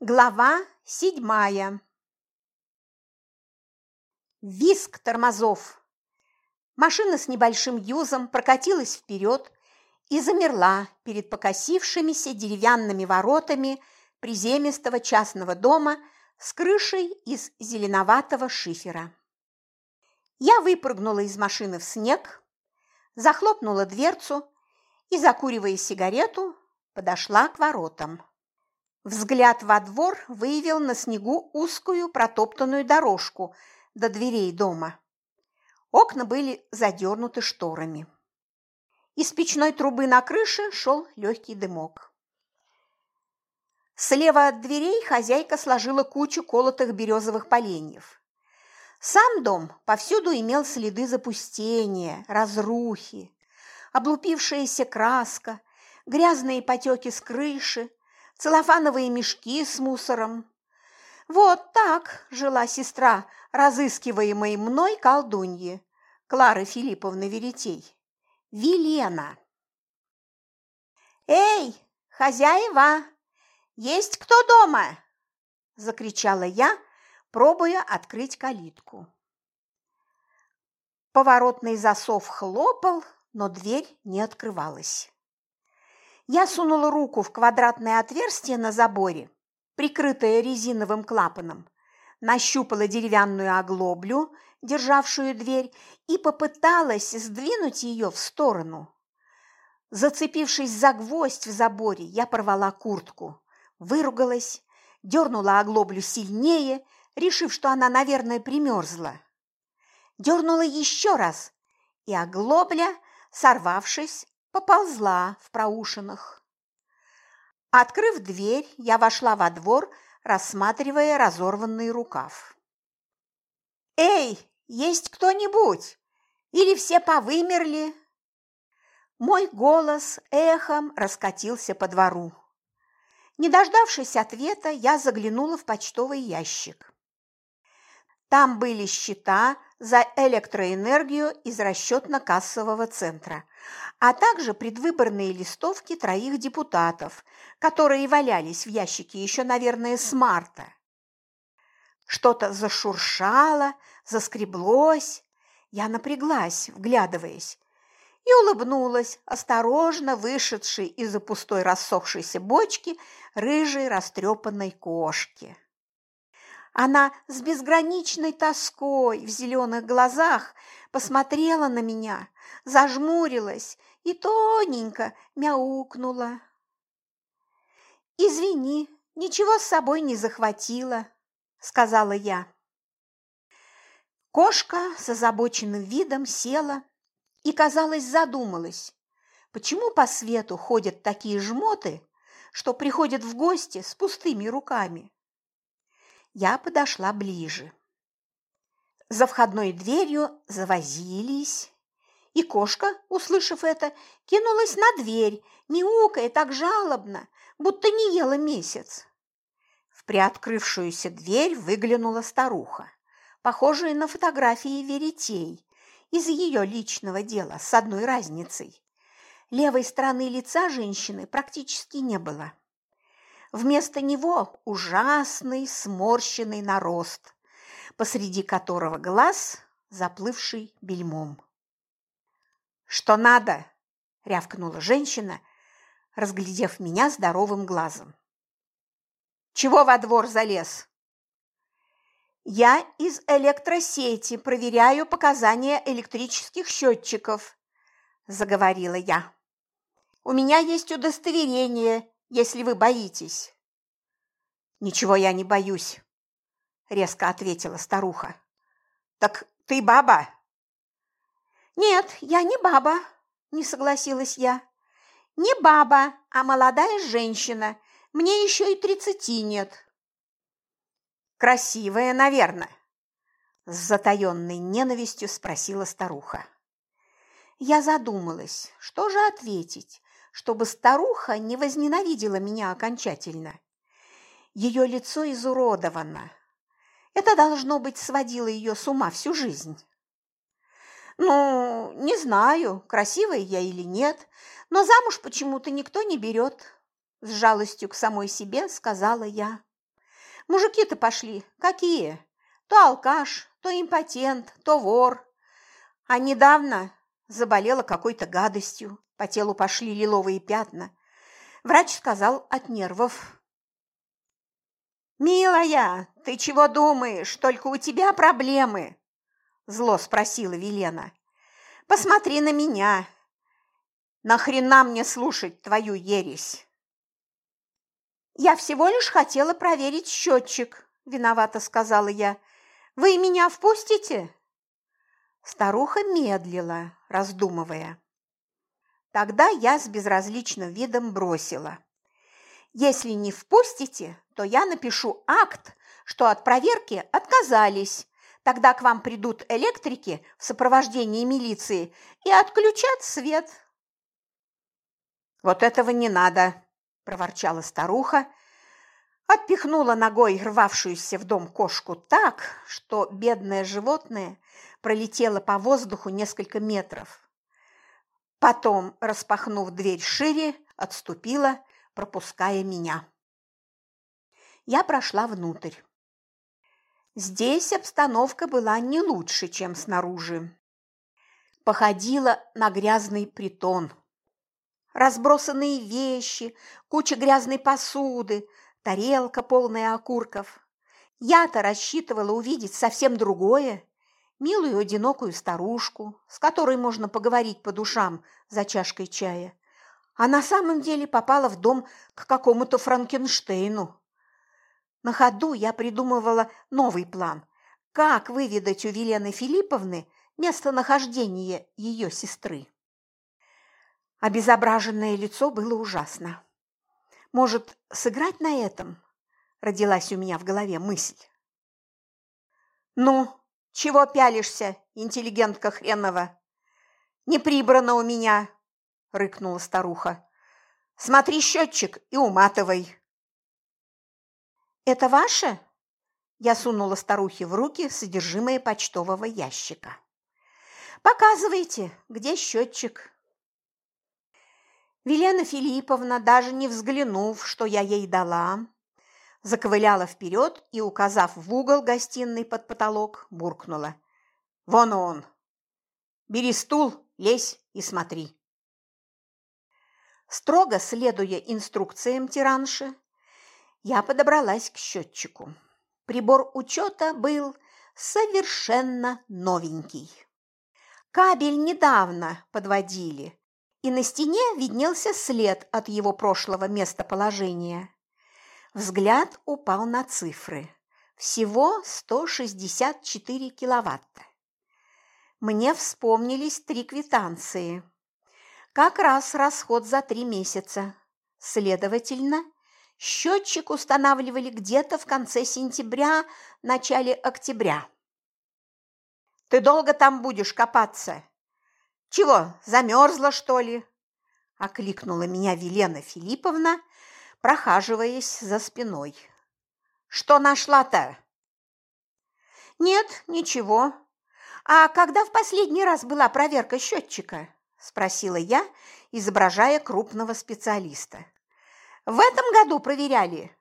Глава седьмая. Виск тормозов. Машина с небольшим юзом прокатилась вперед и замерла перед покосившимися деревянными воротами приземистого частного дома с крышей из зеленоватого шифера. Я выпрыгнула из машины в снег, захлопнула дверцу и, закуривая сигарету, подошла к воротам. Взгляд во двор выявил на снегу узкую протоптанную дорожку до дверей дома. Окна были задернуты шторами. Из печной трубы на крыше шел легкий дымок. Слева от дверей хозяйка сложила кучу колотых березовых поленьев. Сам дом повсюду имел следы запустения, разрухи, облупившаяся краска, грязные потеки с крыши, целлофановые мешки с мусором. Вот так жила сестра разыскиваемой мной колдуньи Клары Филипповны Веретей. Вилена. «Эй, хозяева, есть кто дома?» – закричала я, пробуя открыть калитку. Поворотный засов хлопал, но дверь не открывалась. Я сунула руку в квадратное отверстие на заборе, прикрытое резиновым клапаном, нащупала деревянную оглоблю, державшую дверь, и попыталась сдвинуть ее в сторону. Зацепившись за гвоздь в заборе, я порвала куртку, выругалась, дернула оглоблю сильнее, решив, что она, наверное, примерзла. Дернула еще раз, и оглобля, сорвавшись, поползла в проушинах. Открыв дверь, я вошла во двор, рассматривая разорванный рукав. «Эй, есть кто-нибудь? Или все повымерли?» Мой голос эхом раскатился по двору. Не дождавшись ответа, я заглянула в почтовый ящик. Там были счета за электроэнергию из расчетно-кассового центра, а также предвыборные листовки троих депутатов, которые валялись в ящике еще, наверное, с марта. Что-то зашуршало, заскреблось. Я напряглась, вглядываясь, и улыбнулась, осторожно вышедшей из-за пустой рассохшейся бочки рыжей растрепанной кошки. Она с безграничной тоской в зеленых глазах посмотрела на меня, зажмурилась и тоненько мяукнула. «Извини, ничего с собой не захватила», – сказала я. Кошка с озабоченным видом села и, казалось, задумалась, почему по свету ходят такие жмоты, что приходят в гости с пустыми руками. Я подошла ближе. За входной дверью завозились, и кошка, услышав это, кинулась на дверь, мяукая так жалобно, будто не ела месяц. В приоткрывшуюся дверь выглянула старуха, похожая на фотографии веретей из ее личного дела с одной разницей. Левой стороны лица женщины практически не было. Вместо него ужасный сморщенный нарост, посреди которого глаз, заплывший бельмом. «Что надо?» – рявкнула женщина, разглядев меня здоровым глазом. «Чего во двор залез?» «Я из электросети проверяю показания электрических счетчиков», – заговорила я. «У меня есть удостоверение если вы боитесь». «Ничего я не боюсь», – резко ответила старуха. «Так ты баба?» «Нет, я не баба», – не согласилась я. «Не баба, а молодая женщина. Мне еще и тридцати нет». «Красивая, наверное», – с затаенной ненавистью спросила старуха. Я задумалась, что же ответить, чтобы старуха не возненавидела меня окончательно. Ее лицо изуродовано. Это, должно быть, сводило ее с ума всю жизнь. Ну, не знаю, красивая я или нет, но замуж почему-то никто не берет. С жалостью к самой себе сказала я. Мужики-то пошли. Какие? То алкаш, то импотент, то вор. А недавно заболела какой-то гадостью. По телу пошли лиловые пятна. Врач сказал от нервов. «Милая, ты чего думаешь? Только у тебя проблемы!» Зло спросила Велена. «Посмотри на меня. Нахрена мне слушать твою ересь?» «Я всего лишь хотела проверить счетчик», – виновато сказала я. «Вы меня впустите?» Старуха медлила, раздумывая. Тогда я с безразличным видом бросила. «Если не впустите, то я напишу акт, что от проверки отказались. Тогда к вам придут электрики в сопровождении милиции и отключат свет». «Вот этого не надо», – проворчала старуха, отпихнула ногой рвавшуюся в дом кошку так, что бедное животное пролетело по воздуху несколько метров. Потом, распахнув дверь шире, отступила, пропуская меня. Я прошла внутрь. Здесь обстановка была не лучше, чем снаружи. Походила на грязный притон. Разбросанные вещи, куча грязной посуды, тарелка, полная окурков. Я-то рассчитывала увидеть совсем другое милую одинокую старушку, с которой можно поговорить по душам за чашкой чая, а на самом деле попала в дом к какому-то Франкенштейну. На ходу я придумывала новый план, как выведать у Велены Филипповны местонахождение ее сестры. Обезображенное лицо было ужасно. Может, сыграть на этом? Родилась у меня в голове мысль. «Ну, чего пялишься, интеллигентка хренова? Не прибрано у меня, рыкнула старуха. Смотри счетчик и уматывай. Это ваше? Я сунула старухе в руки содержимое почтового ящика. Показывайте, где счетчик. Велена Филипповна, даже не взглянув, что я ей дала, заковыляла вперед и, указав в угол гостиной под потолок, буркнула. «Вон он! Бери стул, лезь и смотри!» Строго следуя инструкциям тиранши, я подобралась к счетчику. Прибор учета был совершенно новенький. Кабель недавно подводили, и на стене виднелся след от его прошлого местоположения. Взгляд упал на цифры. Всего 164 киловатта. Мне вспомнились три квитанции. Как раз расход за три месяца. Следовательно, счетчик устанавливали где-то в конце сентября, начале октября. «Ты долго там будешь копаться? Чего, замерзла, что ли?» – окликнула меня Велена Филипповна – прохаживаясь за спиной. «Что нашла-то?» «Нет, ничего. А когда в последний раз была проверка счетчика?» – спросила я, изображая крупного специалиста. «В этом году проверяли?»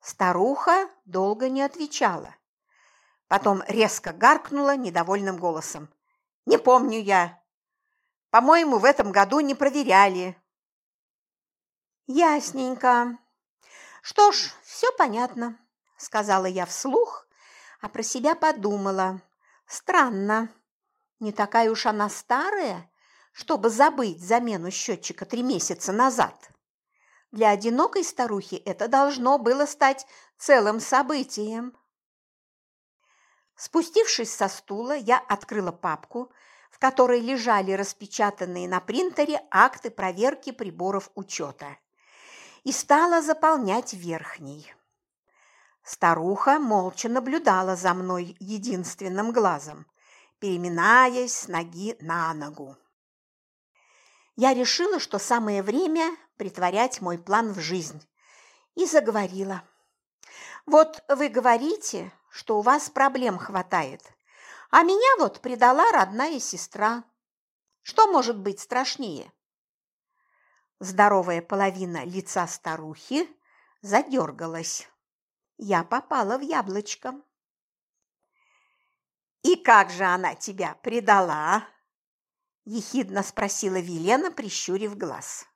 Старуха долго не отвечала. Потом резко гаркнула недовольным голосом. «Не помню я. По-моему, в этом году не проверяли. Ясненько. Что ж, все понятно, сказала я вслух, а про себя подумала. Странно. Не такая уж она старая, чтобы забыть замену счетчика три месяца назад. Для одинокой старухи это должно было стать целым событием. Спустившись со стула, я открыла папку, в которой лежали распечатанные на принтере акты проверки приборов учета и стала заполнять верхний. Старуха молча наблюдала за мной единственным глазом, переминаясь с ноги на ногу. Я решила, что самое время притворять мой план в жизнь, и заговорила. «Вот вы говорите, что у вас проблем хватает, а меня вот предала родная сестра. Что может быть страшнее?» Здоровая половина лица старухи задергалась. я попала в яблочко. «И как же она тебя предала?» – ехидно спросила Велена, прищурив глаз.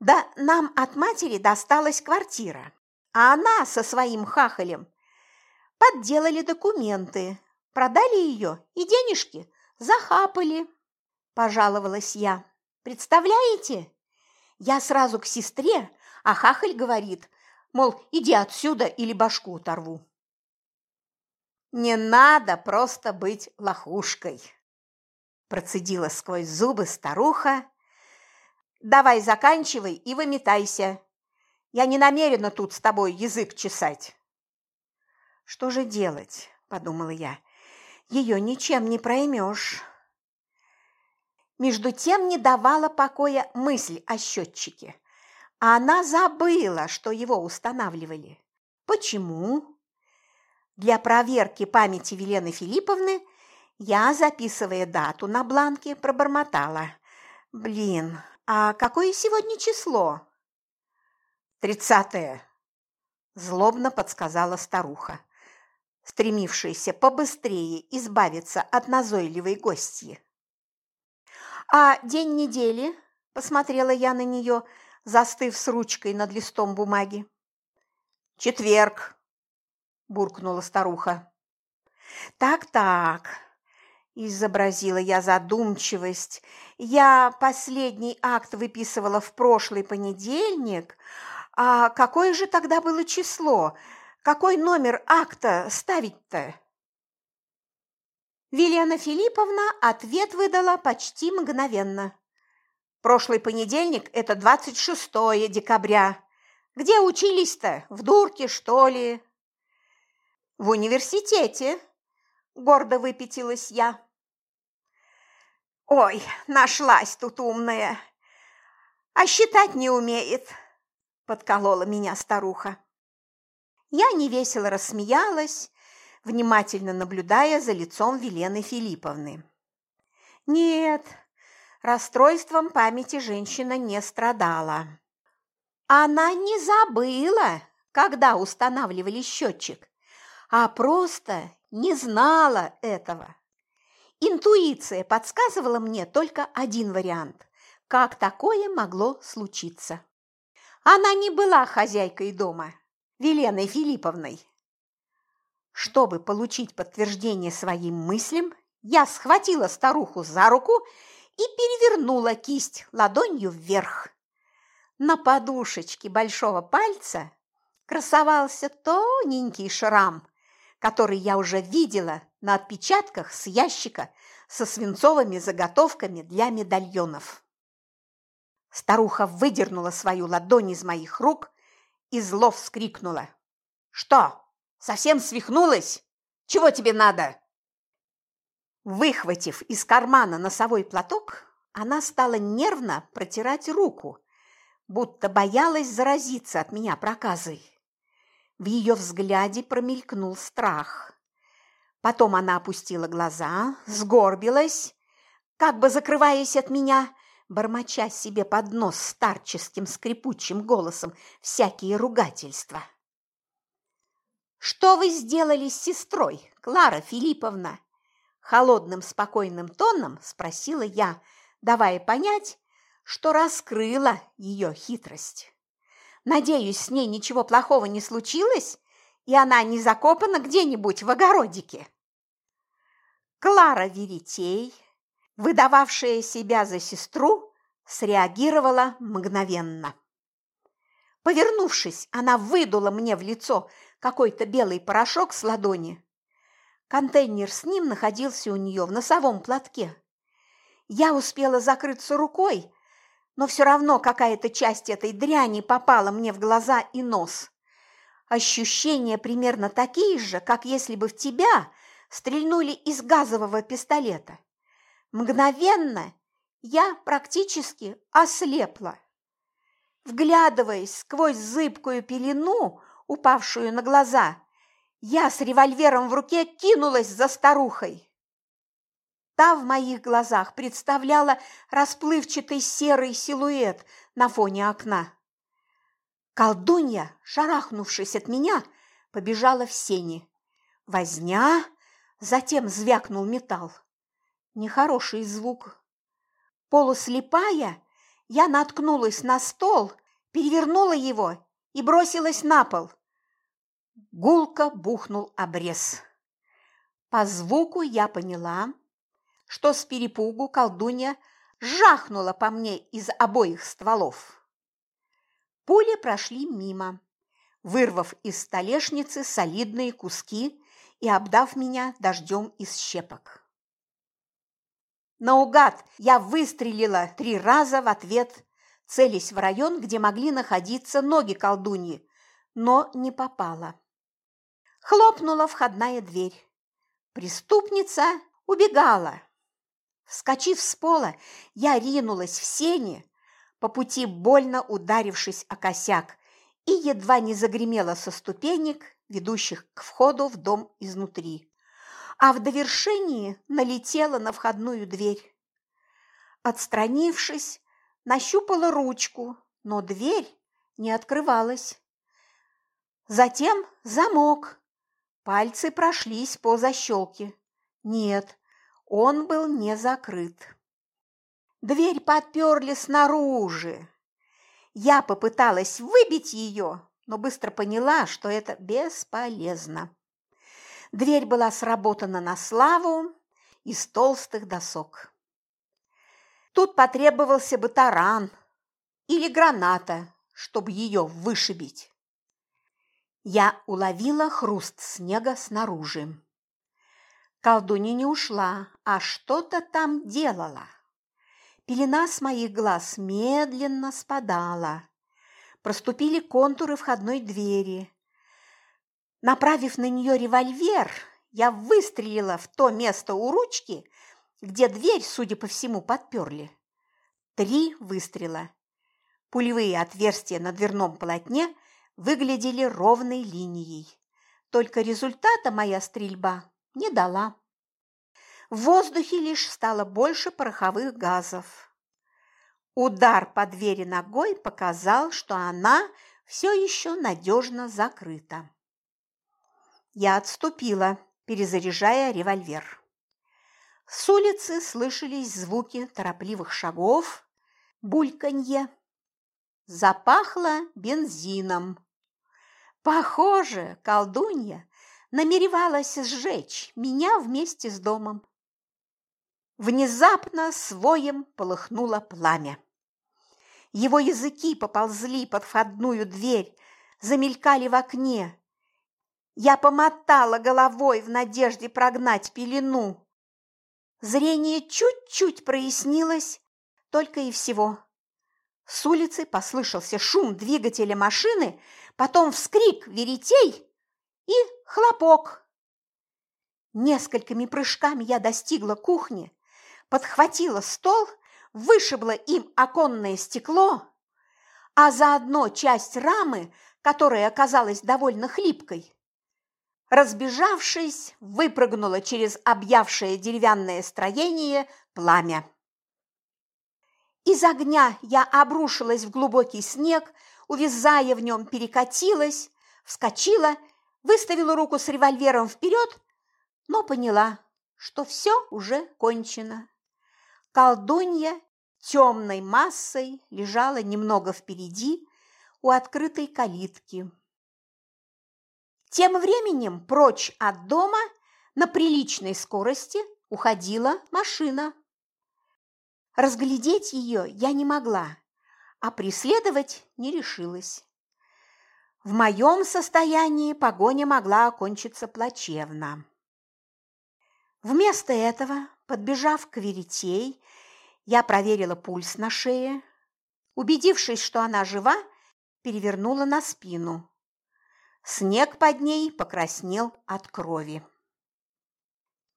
«Да нам от матери досталась квартира, а она со своим хахалем подделали документы, продали ее и денежки захапали», – пожаловалась я. «Представляете? Я сразу к сестре, а хахаль говорит, мол, иди отсюда или башку оторву». «Не надо просто быть лохушкой», – процедила сквозь зубы старуха. «Давай заканчивай и выметайся. Я не намерена тут с тобой язык чесать». «Что же делать?» – подумала я. «Ее ничем не проймешь». Между тем не давала покоя мысль о счетчике. А она забыла, что его устанавливали. Почему? Для проверки памяти Велены Филипповны я, записывая дату на бланке, пробормотала. «Блин, а какое сегодня число?» «Тридцатое», – злобно подсказала старуха, стремившаяся побыстрее избавиться от назойливой гостьи. «А день недели?» – посмотрела я на нее, застыв с ручкой над листом бумаги. «Четверг», – буркнула старуха. «Так-так», – изобразила я задумчивость. «Я последний акт выписывала в прошлый понедельник. А какое же тогда было число? Какой номер акта ставить-то?» Велена Филипповна ответ выдала почти мгновенно. «Прошлый понедельник – это 26 декабря. Где учились-то? В дурке, что ли?» В университете, гордо выпятилась я. Ой, нашлась тут умная. А считать не умеет, подколола меня старуха. Я невесело рассмеялась, внимательно наблюдая за лицом Велены Филипповны. Нет, расстройством памяти женщина не страдала. Она не забыла, когда устанавливали счетчик, а просто не знала этого. Интуиция подсказывала мне только один вариант, как такое могло случиться. Она не была хозяйкой дома, Веленой Филипповной. Чтобы получить подтверждение своим мыслям, я схватила старуху за руку и перевернула кисть ладонью вверх. На подушечке большого пальца красовался тоненький шрам, который я уже видела на отпечатках с ящика со свинцовыми заготовками для медальонов. Старуха выдернула свою ладонь из моих рук и зло вскрикнула. «Что, совсем свихнулась? Чего тебе надо?» Выхватив из кармана носовой платок, она стала нервно протирать руку, будто боялась заразиться от меня проказой. В ее взгляде промелькнул страх. Потом она опустила глаза, сгорбилась, как бы закрываясь от меня, бормоча себе под нос старческим скрипучим голосом всякие ругательства. «Что вы сделали с сестрой, Клара Филипповна?» Холодным спокойным тоном спросила я, давая понять, что раскрыла ее хитрость. Надеюсь, с ней ничего плохого не случилось, и она не закопана где-нибудь в огородике. Клара Веретей, выдававшая себя за сестру, среагировала мгновенно. Повернувшись, она выдула мне в лицо какой-то белый порошок с ладони. Контейнер с ним находился у нее в носовом платке. Я успела закрыться рукой, но все равно какая-то часть этой дряни попала мне в глаза и нос. Ощущения примерно такие же, как если бы в тебя стрельнули из газового пистолета. Мгновенно я практически ослепла. Вглядываясь сквозь зыбкую пелену, упавшую на глаза, я с револьвером в руке кинулась за старухой. Та в моих глазах представляла расплывчатый серый силуэт на фоне окна. Колдунья, шарахнувшись от меня, побежала в сени. Возня, затем звякнул металл. Нехороший звук. Полуслепая, я наткнулась на стол, перевернула его и бросилась на пол. Гулко бухнул обрез. По звуку я поняла, что с перепугу колдунья жахнула по мне из обоих стволов. Пули прошли мимо, вырвав из столешницы солидные куски и обдав меня дождем из щепок. Наугад я выстрелила три раза в ответ, целясь в район, где могли находиться ноги колдуньи, но не попала. Хлопнула входная дверь. Преступница убегала. Вскочив с пола, я ринулась в сени, по пути больно ударившись о косяк, и едва не загремела со ступенек, ведущих к входу в дом изнутри. А в довершении налетела на входную дверь. Отстранившись, нащупала ручку, но дверь не открывалась. Затем замок, Пальцы прошлись по защелке. Нет, он был не закрыт. Дверь подперли снаружи. Я попыталась выбить ее, но быстро поняла, что это бесполезно. Дверь была сработана на славу из толстых досок. Тут потребовался бы таран или граната, чтобы ее вышибить я уловила хруст снега снаружи. Колдунья не ушла, а что-то там делала. Пелена с моих глаз медленно спадала. Проступили контуры входной двери. Направив на нее револьвер, я выстрелила в то место у ручки, где дверь, судя по всему, подперли. Три выстрела. Пулевые отверстия на дверном полотне – выглядели ровной линией. Только результата моя стрельба не дала. В воздухе лишь стало больше пороховых газов. Удар по двери ногой показал, что она все еще надежно закрыта. Я отступила, перезаряжая револьвер. С улицы слышались звуки торопливых шагов, бульканье. Запахло бензином. Похоже, колдунья намеревалась сжечь меня вместе с домом. Внезапно своем полыхнуло пламя. Его языки поползли под входную дверь, замелькали в окне. Я помотала головой в надежде прогнать пелену. Зрение чуть-чуть прояснилось, только и всего. С улицы послышался шум двигателя машины, потом вскрик веретей и хлопок. Несколькими прыжками я достигла кухни, подхватила стол, вышибла им оконное стекло, а заодно часть рамы, которая оказалась довольно хлипкой. Разбежавшись, выпрыгнула через объявшее деревянное строение пламя. Из огня я обрушилась в глубокий снег, увязая в нем, перекатилась, вскочила, выставила руку с револьвером вперед, но поняла, что все уже кончено. Колдунья темной массой лежала немного впереди у открытой калитки. Тем временем прочь от дома на приличной скорости уходила машина. Разглядеть ее я не могла, а преследовать не решилась. В моем состоянии погоня могла окончиться плачевно. Вместо этого, подбежав к веретей, я проверила пульс на шее. Убедившись, что она жива, перевернула на спину. Снег под ней покраснел от крови.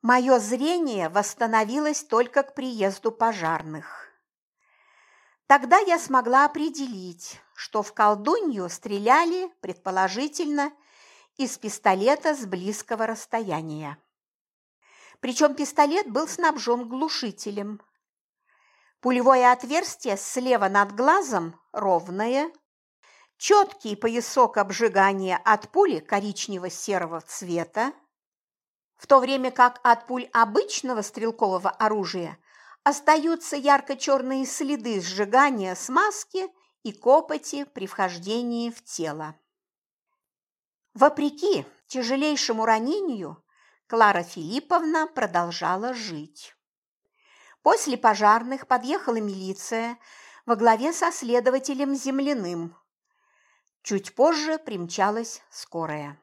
Мое зрение восстановилось только к приезду пожарных. Тогда я смогла определить, что в колдунью стреляли, предположительно, из пистолета с близкого расстояния. Причем пистолет был снабжен глушителем. Пулевое отверстие слева над глазом ровное, четкий поясок обжигания от пули коричнево-серого цвета, в то время как от пуль обычного стрелкового оружия остаются ярко-черные следы сжигания смазки и копоти при вхождении в тело. Вопреки тяжелейшему ранению, Клара Филипповна продолжала жить. После пожарных подъехала милиция во главе со следователем Земляным. Чуть позже примчалась скорая.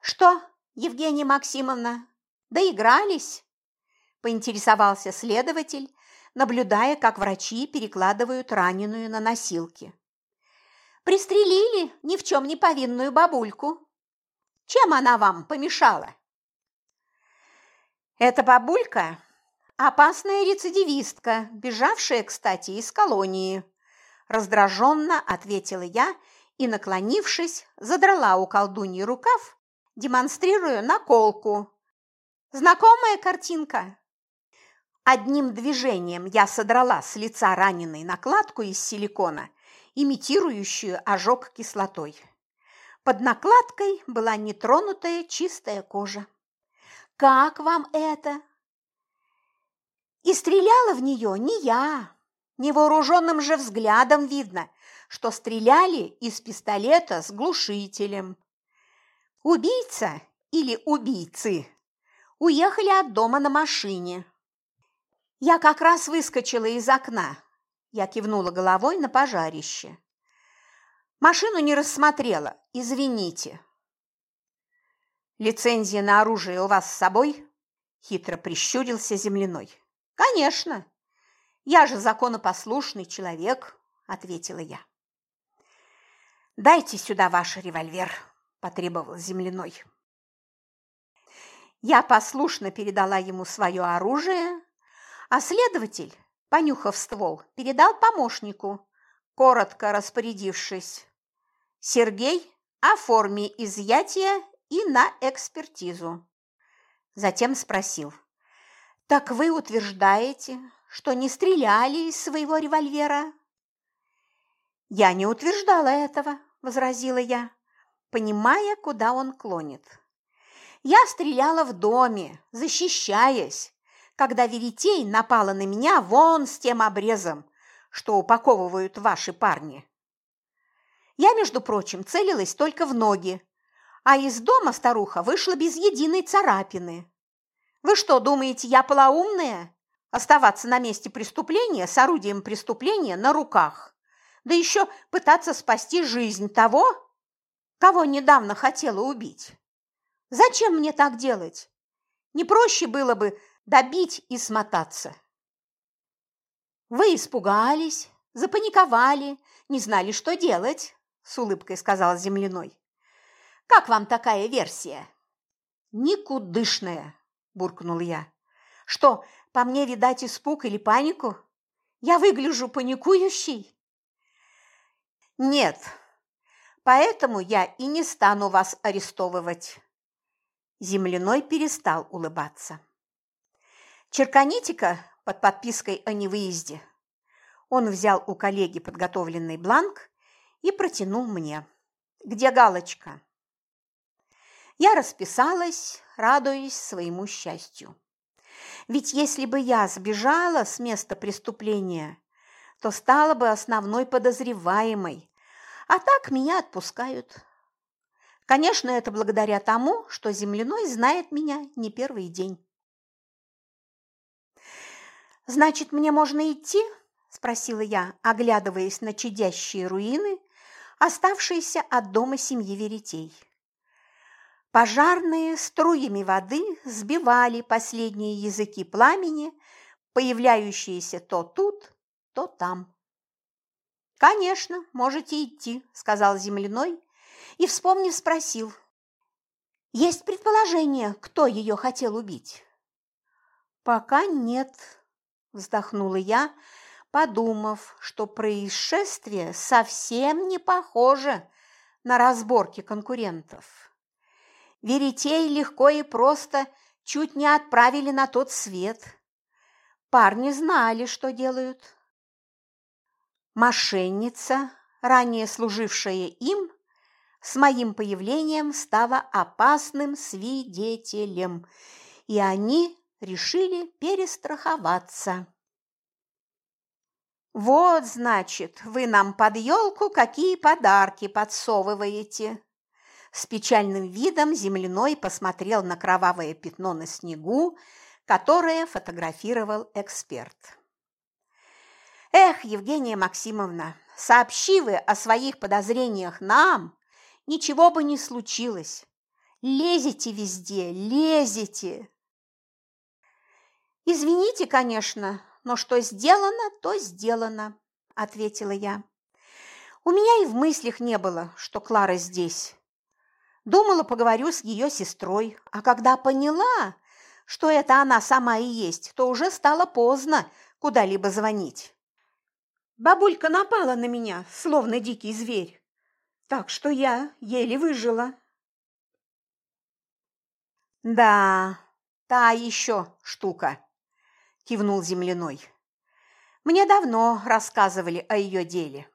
«Что, Евгения Максимовна, доигрались?» – поинтересовался следователь, наблюдая, как врачи перекладывают раненую на носилки. «Пристрелили ни в чем не повинную бабульку. Чем она вам помешала?» «Эта бабулька – опасная рецидивистка, бежавшая, кстати, из колонии», – раздраженно ответила я и, наклонившись, задрала у колдуньи рукав демонстрируя наколку. Знакомая картинка? Одним движением я содрала с лица раненой накладку из силикона, имитирующую ожог кислотой. Под накладкой была нетронутая чистая кожа. «Как вам это?» И стреляла в нее не я. Невооруженным же взглядом видно, что стреляли из пистолета с глушителем. Убийца или убийцы уехали от дома на машине. Я как раз выскочила из окна. Я кивнула головой на пожарище. Машину не рассмотрела, извините. Лицензия на оружие у вас с собой? Хитро прищурился земляной. Конечно. Я же законопослушный человек, ответила я. Дайте сюда ваш револьвер. – потребовал земляной. Я послушно передала ему свое оружие, а следователь, понюхав ствол, передал помощнику, коротко распорядившись. «Сергей, оформи изъятие и на экспертизу». Затем спросил. «Так вы утверждаете, что не стреляли из своего револьвера?» «Я не утверждала этого», – возразила я понимая, куда он клонит. Я стреляла в доме, защищаясь, когда Веретей напала на меня вон с тем обрезом, что упаковывают ваши парни. Я, между прочим, целилась только в ноги, а из дома старуха вышла без единой царапины. Вы что, думаете, я полоумная? Оставаться на месте преступления с орудием преступления на руках, да еще пытаться спасти жизнь того, кого недавно хотела убить. Зачем мне так делать? Не проще было бы добить и смотаться. Вы испугались, запаниковали, не знали, что делать, с улыбкой сказал земляной. Как вам такая версия? Никудышная, буркнул я. Что, по мне видать испуг или панику? Я выгляжу паникующей? Нет, Поэтому я и не стану вас арестовывать. Земляной перестал улыбаться. Черканите-ка под подпиской о невыезде. Он взял у коллеги подготовленный бланк и протянул мне. Где галочка? Я расписалась, радуясь своему счастью. Ведь если бы я сбежала с места преступления, то стала бы основной подозреваемой, а так меня отпускают. Конечно, это благодаря тому, что земляной знает меня не первый день. «Значит, мне можно идти?» – спросила я, оглядываясь на чадящие руины, оставшиеся от дома семьи Веретей. Пожарные струями воды сбивали последние языки пламени, появляющиеся то тут, то там. «Конечно, можете идти», – сказал земляной и, вспомнив, спросил. «Есть предположение, кто ее хотел убить?» «Пока нет», – вздохнула я, подумав, что происшествие совсем не похоже на разборки конкурентов. Веретей легко и просто чуть не отправили на тот свет. Парни знали, что делают. Мошенница ранее служившее им, с моим появлением стало опасным свидетелем, и они решили перестраховаться. «Вот, значит, вы нам под елку какие подарки подсовываете!» С печальным видом земляной посмотрел на кровавое пятно на снегу, которое фотографировал эксперт. «Эх, Евгения Максимовна, сообщи вы о своих подозрениях нам, ничего бы не случилось. Лезете везде, лезете!» «Извините, конечно, но что сделано, то сделано», – ответила я. «У меня и в мыслях не было, что Клара здесь. Думала, поговорю с ее сестрой, а когда поняла, что это она сама и есть, то уже стало поздно куда-либо звонить. Бабулька напала на меня, словно дикий зверь, так что я еле выжила. «Да, та еще штука», – кивнул земляной. «Мне давно рассказывали о ее деле.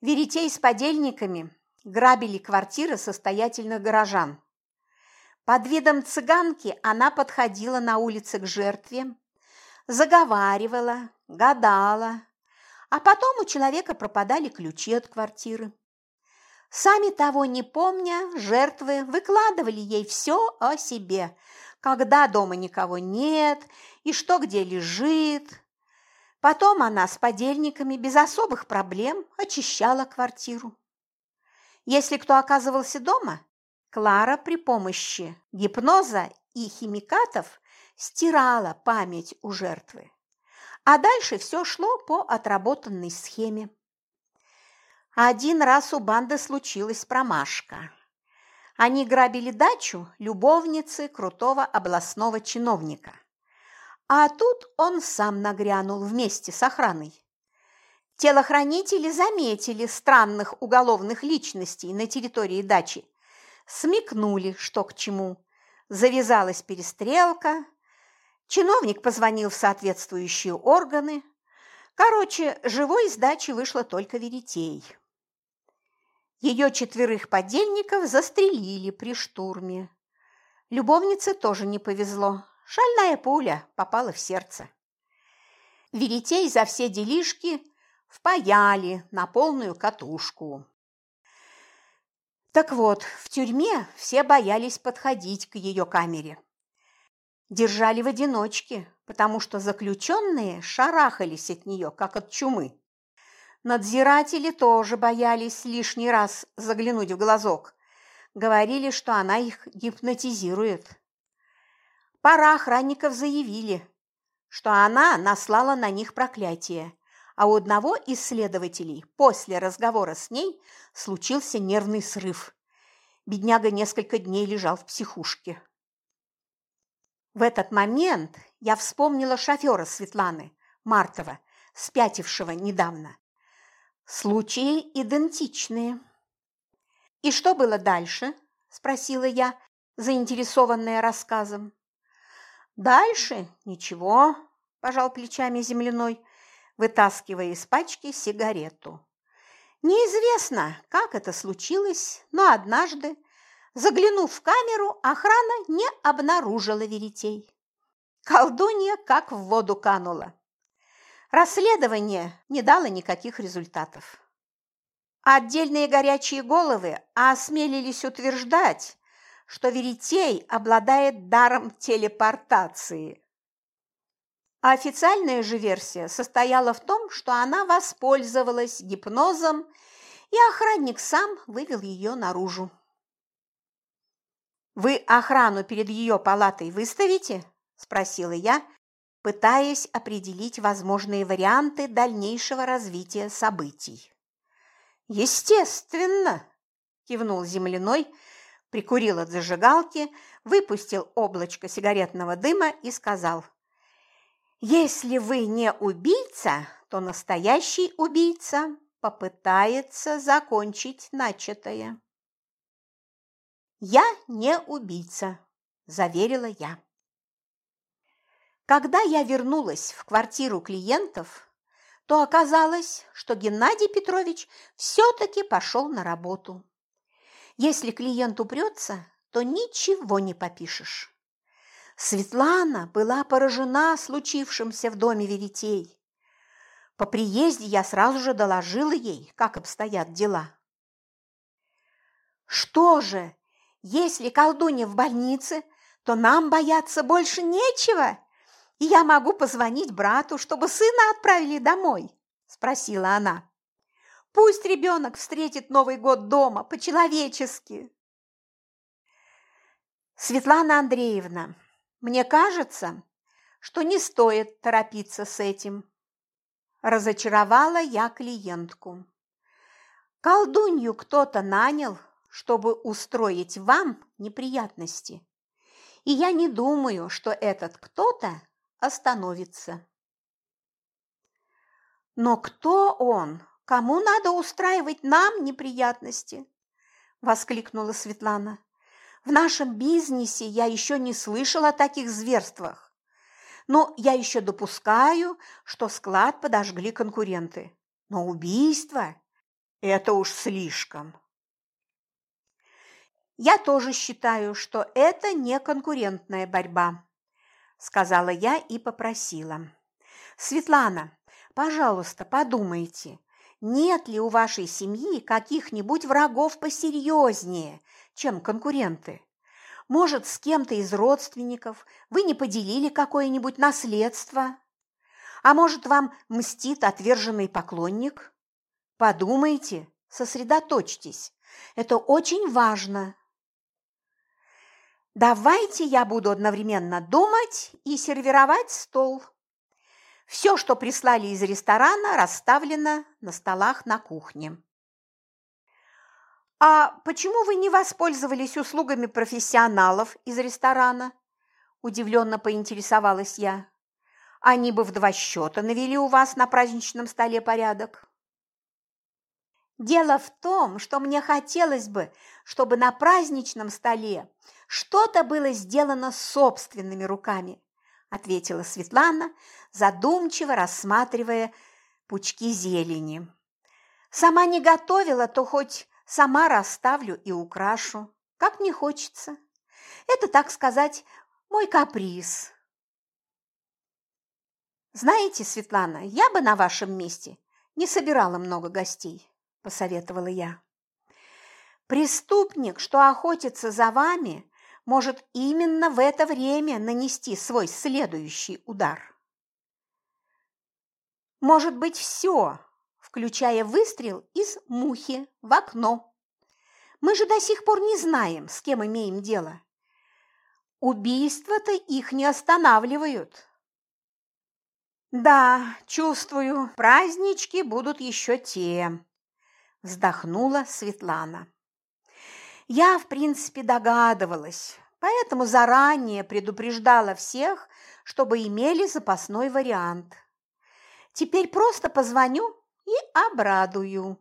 Веретей с подельниками грабили квартиры состоятельных горожан. Под видом цыганки она подходила на улице к жертве, заговаривала, гадала, а потом у человека пропадали ключи от квартиры. Сами того не помня, жертвы выкладывали ей все о себе, когда дома никого нет и что где лежит. Потом она с подельниками без особых проблем очищала квартиру. Если кто оказывался дома, Клара при помощи гипноза и химикатов стирала память у жертвы. А дальше все шло по отработанной схеме. Один раз у банды случилась промашка. Они грабили дачу любовницы крутого областного чиновника. А тут он сам нагрянул вместе с охраной. Телохранители заметили странных уголовных личностей на территории дачи, смекнули, что к чему. Завязалась перестрелка, чиновник позвонил в соответствующие органы. Короче, живой из дачи вышло только Веретей. Ее четверых подельников застрелили при штурме. Любовнице тоже не повезло. Шальная пуля попала в сердце. Веретей за все делишки впаяли на полную катушку. Так вот, в тюрьме все боялись подходить к ее камере. Держали в одиночке, потому что заключенные шарахались от нее, как от чумы. Надзиратели тоже боялись лишний раз заглянуть в глазок. Говорили, что она их гипнотизирует. Пара охранников заявили, что она наслала на них проклятие а у одного из следователей после разговора с ней случился нервный срыв. Бедняга несколько дней лежал в психушке. В этот момент я вспомнила шофера Светланы, Мартова, спятившего недавно. Случаи идентичные. «И что было дальше?» – спросила я, заинтересованная рассказом. «Дальше ничего», – пожал плечами земляной вытаскивая из пачки сигарету. Неизвестно, как это случилось, но однажды, заглянув в камеру, охрана не обнаружила веретей. Колдунья как в воду канула. Расследование не дало никаких результатов. Отдельные горячие головы осмелились утверждать, что Веретей обладает даром телепортации. А официальная же версия состояла в том, что она воспользовалась гипнозом, и охранник сам вывел ее наружу. «Вы охрану перед ее палатой выставите?» – спросила я, пытаясь определить возможные варианты дальнейшего развития событий. «Естественно!» – кивнул земляной, прикурил от зажигалки, выпустил облачко сигаретного дыма и сказал – если вы не убийца, то настоящий убийца попытается закончить начатое. «Я не убийца», – заверила я. Когда я вернулась в квартиру клиентов, то оказалось, что Геннадий Петрович все-таки пошел на работу. Если клиент упрется, то ничего не попишешь. Светлана была поражена случившимся в доме веретей. По приезде я сразу же доложила ей, как обстоят дела. «Что же, если колдунья в больнице, то нам бояться больше нечего, и я могу позвонить брату, чтобы сына отправили домой?» – спросила она. «Пусть ребенок встретит Новый год дома, по-человечески». Светлана Андреевна, мне кажется, что не стоит торопиться с этим. Разочаровала я клиентку. Колдунью кто-то нанял, чтобы устроить вам неприятности. И я не думаю, что этот кто-то остановится. Но кто он? Кому надо устраивать нам неприятности? Воскликнула Светлана. В нашем бизнесе я еще не слышала о таких зверствах. Но я еще допускаю, что склад подожгли конкуренты. Но убийство – это уж слишком. Я тоже считаю, что это не конкурентная борьба, сказала я и попросила. Светлана, пожалуйста, подумайте, нет ли у вашей семьи каких-нибудь врагов посерьезнее, чем конкуренты? Может, с кем-то из родственников вы не поделили какое-нибудь наследство? А может, вам мстит отверженный поклонник? Подумайте, сосредоточьтесь. Это очень важно. Давайте я буду одновременно думать и сервировать стол. Все, что прислали из ресторана, расставлено на столах на кухне. «А почему вы не воспользовались услугами профессионалов из ресторана?» – удивленно поинтересовалась я. «Они бы в два счета навели у вас на праздничном столе порядок». Дело в том, что мне хотелось бы, чтобы на праздничном столе что-то было сделано собственными руками, ответила Светлана, задумчиво рассматривая пучки зелени. Сама не готовила, то хоть сама расставлю и украшу, как мне хочется. Это, так сказать, мой каприз. Знаете, Светлана, я бы на вашем месте не собирала много гостей. – посоветовала я. «Преступник, что охотится за вами, может именно в это время нанести свой следующий удар. Может быть, все, включая выстрел из мухи в окно. Мы же до сих пор не знаем, с кем имеем дело. Убийства-то их не останавливают». «Да, чувствую, празднички будут еще те», вздохнула Светлана. Я, в принципе, догадывалась, поэтому заранее предупреждала всех, чтобы имели запасной вариант. Теперь просто позвоню и обрадую.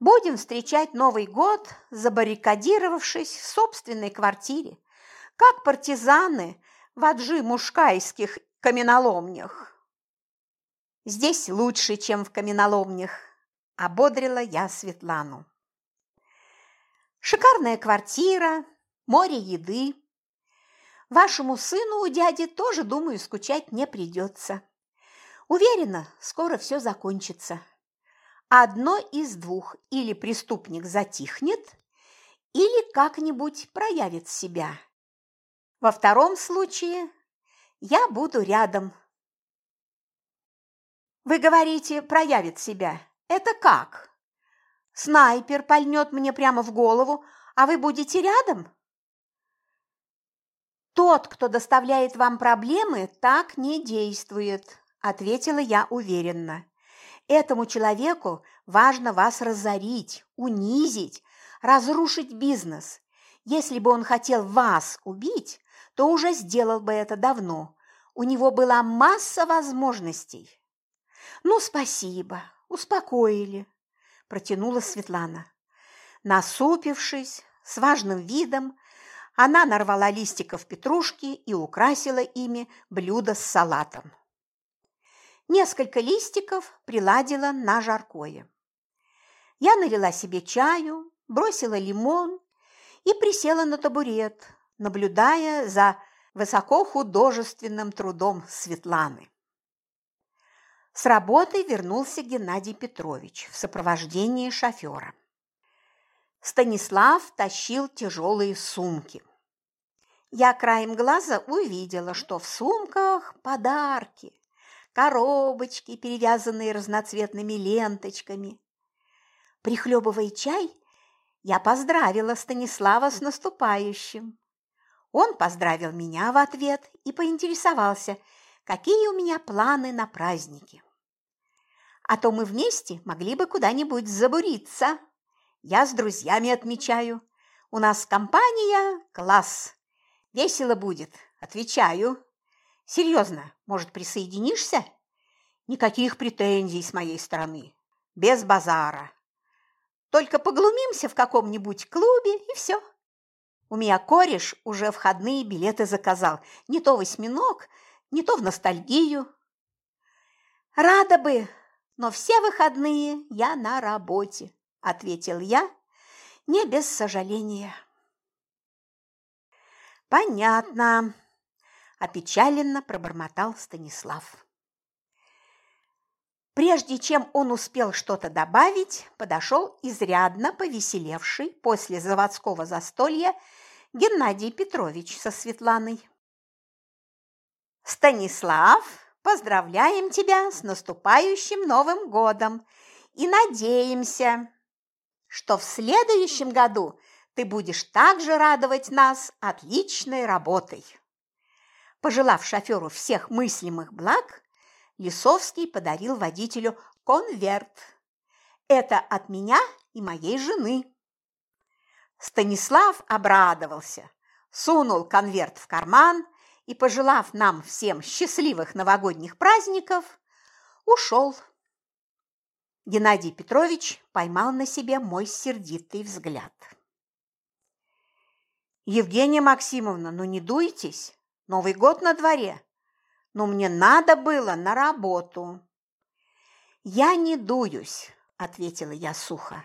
Будем встречать Новый год, забаррикадировавшись в собственной квартире, как партизаны в аджи-мушкайских каменоломнях. Здесь лучше, чем в каменоломнях, ободрила я Светлану. Шикарная квартира, море еды. Вашему сыну у дяди тоже, думаю, скучать не придется. Уверена, скоро все закончится. Одно из двух, или преступник затихнет, или как-нибудь проявит себя. Во втором случае я буду рядом. Вы говорите, проявит себя. Это как? Снайпер пальнет мне прямо в голову, а вы будете рядом? Тот, кто доставляет вам проблемы, так не действует, ответила я уверенно. Этому человеку важно вас разорить, унизить, разрушить бизнес. Если бы он хотел вас убить, то уже сделал бы это давно. У него была масса возможностей. Ну, спасибо, успокоили, протянула Светлана. Насупившись, с важным видом, она нарвала листиков петрушки и украсила ими блюдо с салатом. Несколько листиков приладила на жаркое. Я налила себе чаю, бросила лимон и присела на табурет, наблюдая за высокохудожественным трудом Светланы. С работы вернулся Геннадий Петрович в сопровождении шофера. Станислав тащил тяжелые сумки. Я краем глаза увидела, что в сумках подарки, коробочки, перевязанные разноцветными ленточками. Прихлебывая чай, я поздравила Станислава с наступающим. Он поздравил меня в ответ и поинтересовался, какие у меня планы на праздники. А то мы вместе могли бы куда-нибудь забуриться. Я с друзьями отмечаю. У нас компания – класс. Весело будет, отвечаю. Серьезно, может, присоединишься? Никаких претензий с моей стороны. Без базара. Только поглумимся в каком-нибудь клубе, и все. У меня кореш уже входные билеты заказал. Не то восьминог, не то в ностальгию. Рада бы, но все выходные я на работе, ответил я, не без сожаления. Понятно, опечаленно пробормотал Станислав. Прежде чем он успел что-то добавить, подошел изрядно повеселевший после заводского застолья Геннадий Петрович со Светланой. «Станислав, поздравляем тебя с наступающим Новым годом и надеемся, что в следующем году ты будешь также радовать нас отличной работой». Пожелав шоферу всех мыслимых благ, Лисовский подарил водителю конверт. Это от меня и моей жены. Станислав обрадовался, сунул конверт в карман и, пожелав нам всем счастливых новогодних праздников, ушел. Геннадий Петрович поймал на себе мой сердитый взгляд. «Евгения Максимовна, ну не дуйтесь, Новый год на дворе, но мне надо было на работу». «Я не дуюсь», – ответила я сухо.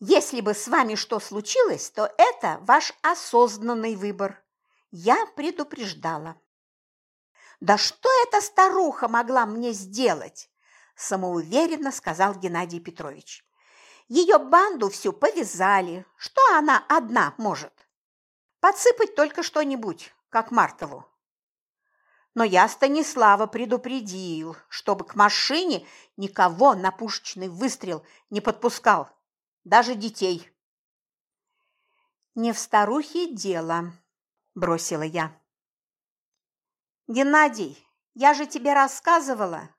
Если бы с вами что случилось, то это ваш осознанный выбор. Я предупреждала. Да что эта старуха могла мне сделать? Самоуверенно сказал Геннадий Петрович. Ее банду всю повязали. Что она одна может? Подсыпать только что-нибудь, как Мартову. Но я Станислава предупредил, чтобы к машине никого на пушечный выстрел не подпускал даже детей. «Не в старухе дело», – бросила я. «Геннадий, я же тебе рассказывала.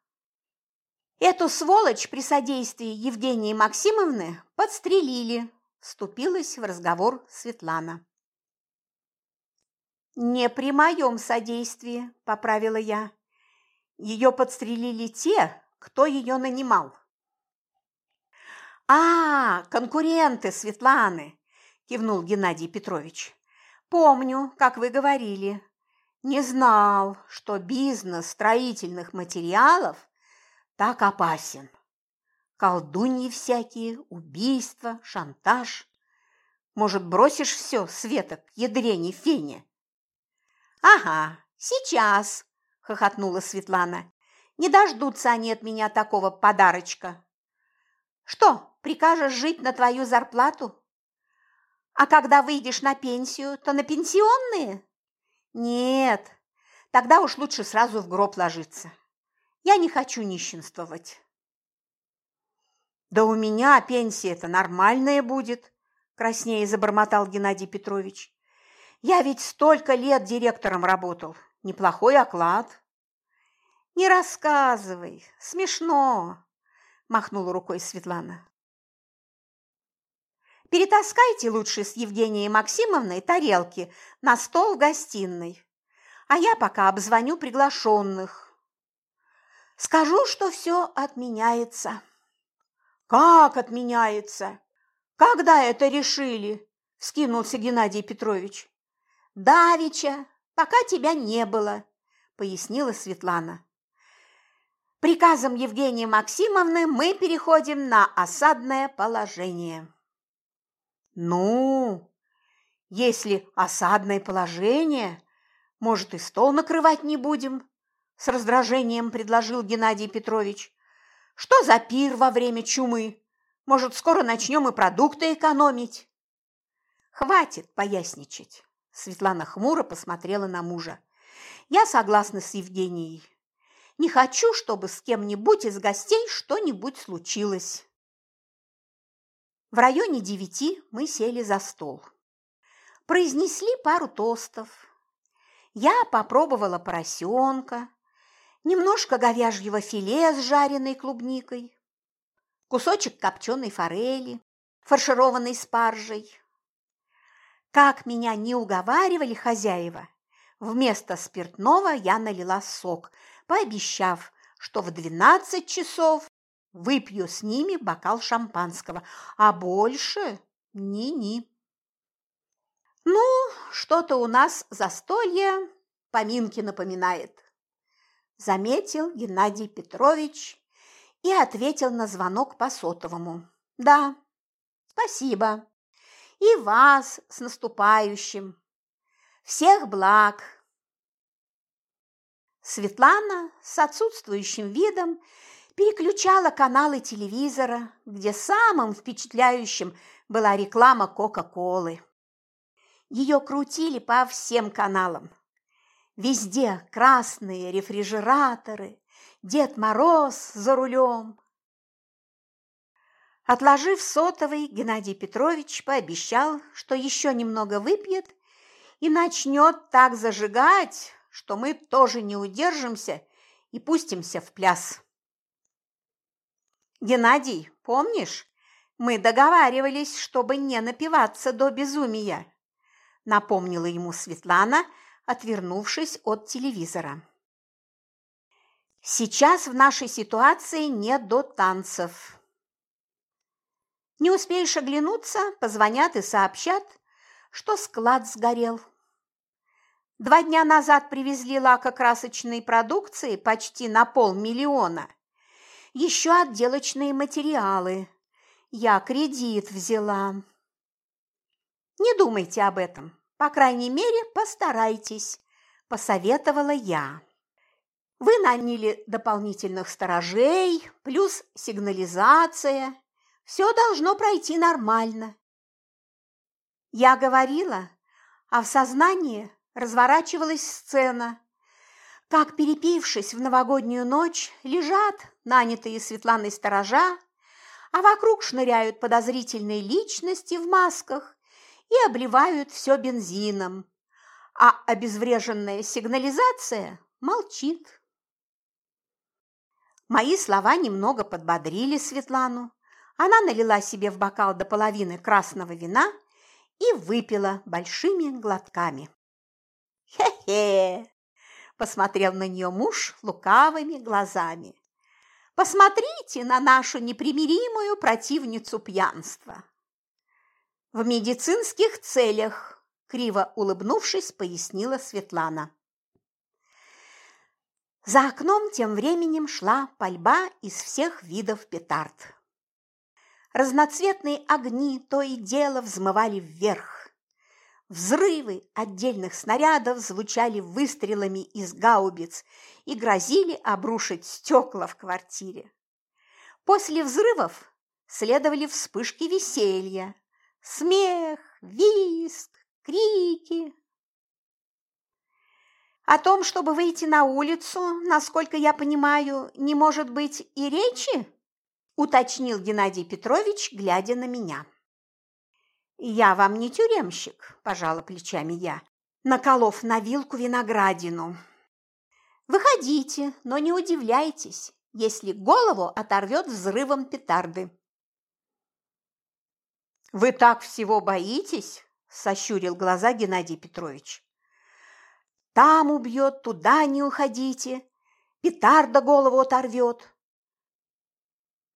Эту сволочь при содействии Евгении Максимовны подстрелили», – вступилась в разговор Светлана. «Не при моем содействии», – поправила я. «Ее подстрелили те, кто ее нанимал». «А, конкуренты Светланы!» – кивнул Геннадий Петрович. «Помню, как вы говорили. Не знал, что бизнес строительных материалов так опасен. Колдуньи всякие, убийства, шантаж. Может, бросишь все, Света, к ядрене фене?» «Ага, сейчас!» – хохотнула Светлана. «Не дождутся они от меня такого подарочка!» Что, прикажешь жить на твою зарплату? А когда выйдешь на пенсию, то на пенсионные? Нет, тогда уж лучше сразу в гроб ложиться. Я не хочу нищенствовать. Да у меня пенсия-то нормальная будет, краснее забормотал Геннадий Петрович. Я ведь столько лет директором работал. Неплохой оклад. Не рассказывай, смешно. – махнула рукой Светлана. «Перетаскайте лучше с Евгенией Максимовной тарелки на стол в гостиной, а я пока обзвоню приглашенных. Скажу, что все отменяется». «Как отменяется? Когда это решили?» – вскинулся Геннадий Петрович. «Давича, пока тебя не было», – пояснила Светлана. Приказом Евгении Максимовны мы переходим на осадное положение. Ну, если осадное положение, может, и стол накрывать не будем, с раздражением предложил Геннадий Петрович. Что за пир во время чумы? Может, скоро начнем и продукты экономить? Хватит поясничать. Светлана хмуро посмотрела на мужа. Я согласна с Евгенией. Не хочу, чтобы с кем-нибудь из гостей что-нибудь случилось. В районе девяти мы сели за стол. Произнесли пару тостов. Я попробовала поросенка, немножко говяжьего филе с жареной клубникой, кусочек копченой форели, фаршированной спаржей. Как меня не уговаривали хозяева, вместо спиртного я налила сок, пообещав, что в двенадцать часов выпью с ними бокал шампанского, а больше ни-ни. Ну, что-то у нас застолье поминки напоминает заметил Геннадий Петрович и ответил на звонок по сотовому. «Да, спасибо. И вас с наступающим. Всех благ!» Светлана с отсутствующим видом переключала каналы телевизора, где самым впечатляющим была реклама Кока-Колы. Ее крутили по всем каналам, Везде красные рефрижераторы, Дед Мороз за рулем. Отложив сотовый, Геннадий Петрович пообещал, что еще немного выпьет и начнет так зажигать, что мы тоже не удержимся и пустимся в пляс. «Геннадий, помнишь, мы договаривались, чтобы не напиваться до безумия», напомнила ему Светлана, отвернувшись от телевизора. Сейчас в нашей ситуации не до танцев. Не успеешь оглянуться, позвонят и сообщат, что склад сгорел. Два дня назад привезли лакокрасочной продукции почти на полмиллиона. Еще отделочные материалы. Я кредит взяла. Не думайте об этом. По крайней мере, постарайтесь, посоветовала я. Вы наняли дополнительных сторожей, плюс сигнализация. Все должно пройти нормально. Я говорила, а в сознании разворачивалась сцена, как, перепившись в новогоднюю ночь, лежат нанятые Светланой сторожа, а вокруг шныряют подозрительные личности в масках и обливают все бензином, а обезвреженная сигнализация молчит. Мои слова немного подбодрили Светлану. Она налила себе в бокал до половины красного вина и выпила большими глотками. «Хе-хе!» – посмотрел на нее муж лукавыми глазами. «Посмотрите на нашу непримиримую противницу пьянства!» В медицинских целях, криво улыбнувшись, пояснила Светлана. За окном тем временем шла пальба из всех видов петард. Разноцветные огни то и дело взмывали вверх. Взрывы отдельных снарядов звучали выстрелами из гаубиц и грозили обрушить стекла в квартире. После взрывов следовали вспышки веселья, смех, визг, крики. О том, чтобы выйти на улицу, насколько я понимаю, не может быть и речи, уточнил Геннадий Петрович, глядя на меня. Я вам не тюремщик, пожала плечами я, наколов на вилку виноградину. Выходите, но не удивляйтесь, если голову оторвет взрывом петарды. «Вы так всего боитесь?» – сощурил глаза Геннадий Петрович. «Там убьет, туда не уходите, петарда голову оторвет».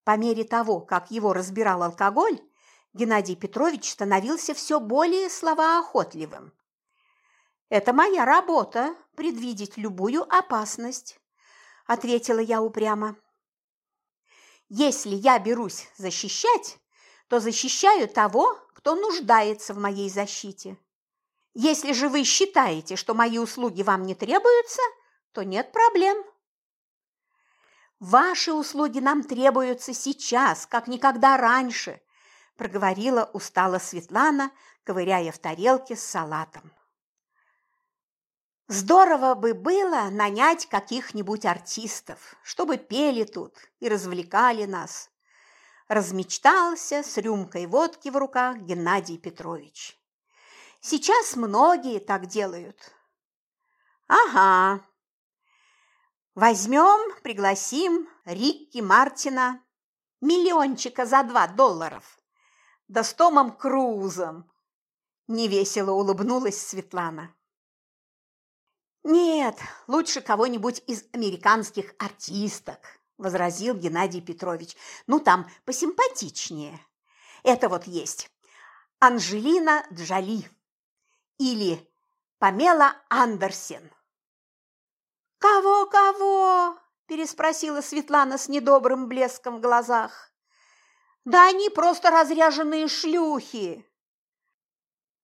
По мере того, как его разбирал алкоголь, Геннадий Петрович становился все более словоохотливым. «Это моя работа – предвидеть любую опасность. ответила я упрямо. Если я берусь защищать, то защищаю того, кто нуждается в моей защите. Если же вы считаете, что мои услуги вам не требуются, то нет проблем. Ваши услуги нам требуются сейчас, как никогда раньше, проговорила устало Светлана, ковыряя в тарелке с салатом. Здорово бы было нанять каких-нибудь артистов, чтобы пели тут и развлекали нас. Размечтался с рюмкой водки в руках Геннадий Петрович. Сейчас многие так делают. Ага. Возьмем, пригласим Рикки Мартина, миллиончика за два долларов, да с Томом Крузом. Невесело улыбнулась Светлана. «Нет, лучше кого-нибудь из американских артисток», – возразил Геннадий Петрович. «Ну, там посимпатичнее. Это вот есть Анжелина Джоли или Памела Андерсен». «Кого-кого?» – переспросила Светлана с недобрым блеском в глазах. «Да они просто разряженные шлюхи!»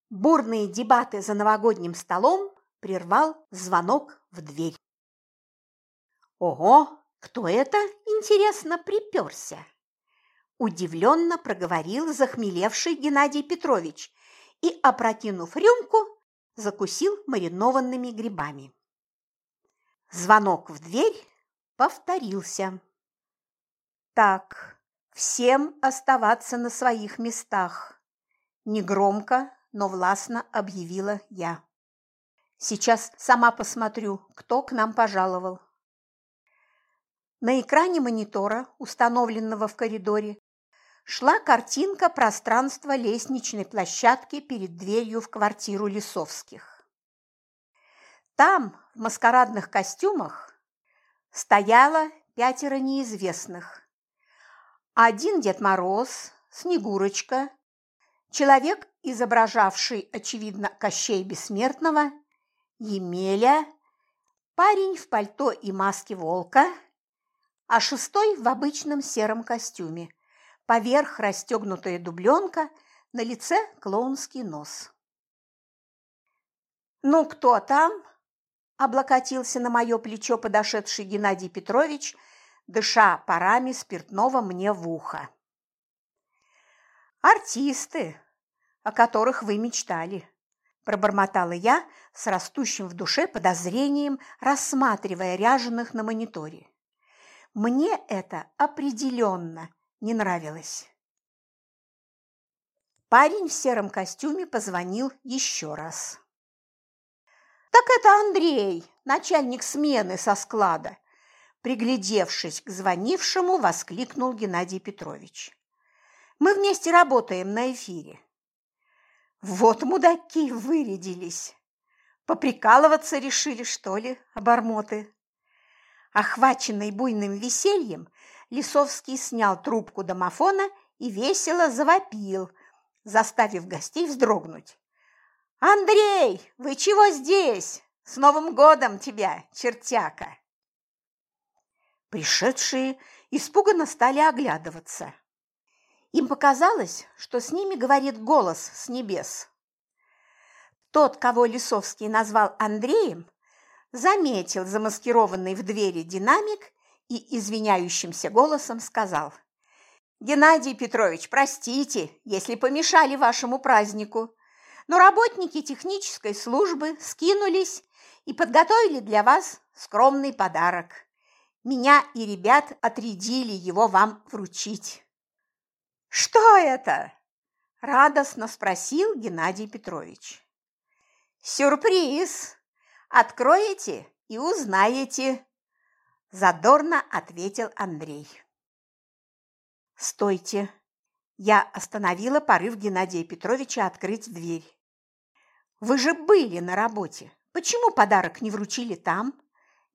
Бурные дебаты за новогодним столом прервал звонок в дверь. «Ого, кто это, интересно, приперся?» Удивленно проговорил захмелевший Геннадий Петрович и, опрокинув рюмку, закусил маринованными грибами. Звонок в дверь повторился. «Так, всем оставаться на своих местах», – негромко, но властно объявила я. Сейчас сама посмотрю, кто к нам пожаловал. На экране монитора, установленного в коридоре, шла картинка пространства лестничной площадки перед дверью в квартиру Лисовских. Там, в маскарадных костюмах, стояло пятеро неизвестных. Один Дед Мороз, Снегурочка, человек, изображавший, очевидно, Кощей Бессмертного – Емеля, парень в пальто и маске волка, а шестой в обычном сером костюме, поверх расстегнутая дубленка, на лице клоунский нос. «Ну, кто там?» – облокотился на мое плечо подошедший Геннадий Петрович, дыша парами спиртного мне в ухо. «Артисты, о которых вы мечтали», пробормотала я с растущим в душе подозрением, рассматривая ряженых на мониторе. Мне это определенно не нравилось. Парень в сером костюме позвонил еще раз. «Так это Андрей, начальник смены со склада», приглядевшись к звонившему, воскликнул Геннадий Петрович. «Мы вместе работаем на эфире». Вот мудаки вырядились. Поприкалываться решили, что ли, обормоты. Охваченный буйным весельем, Лисовский снял трубку домофона и весело завопил, заставив гостей вздрогнуть. «Андрей, вы чего здесь? С Новым годом тебя, чертяка!» Пришедшие испуганно стали оглядываться. Им показалось, что с ними говорит голос с небес. Тот, кого Лисовский назвал Андреем, заметил замаскированный в двери динамик и извиняющимся голосом сказал «Геннадий Петрович, простите, если помешали вашему празднику, но работники технической службы скинулись и подготовили для вас скромный подарок. Меня и ребят отрядили его вам вручить». «Что это?» – радостно спросил Геннадий Петрович. «Сюрприз! Откроете и узнаете!» – задорно ответил Андрей. «Стойте!» Я остановила порыв Геннадия Петровича открыть дверь. «Вы же были на работе. Почему подарок не вручили там?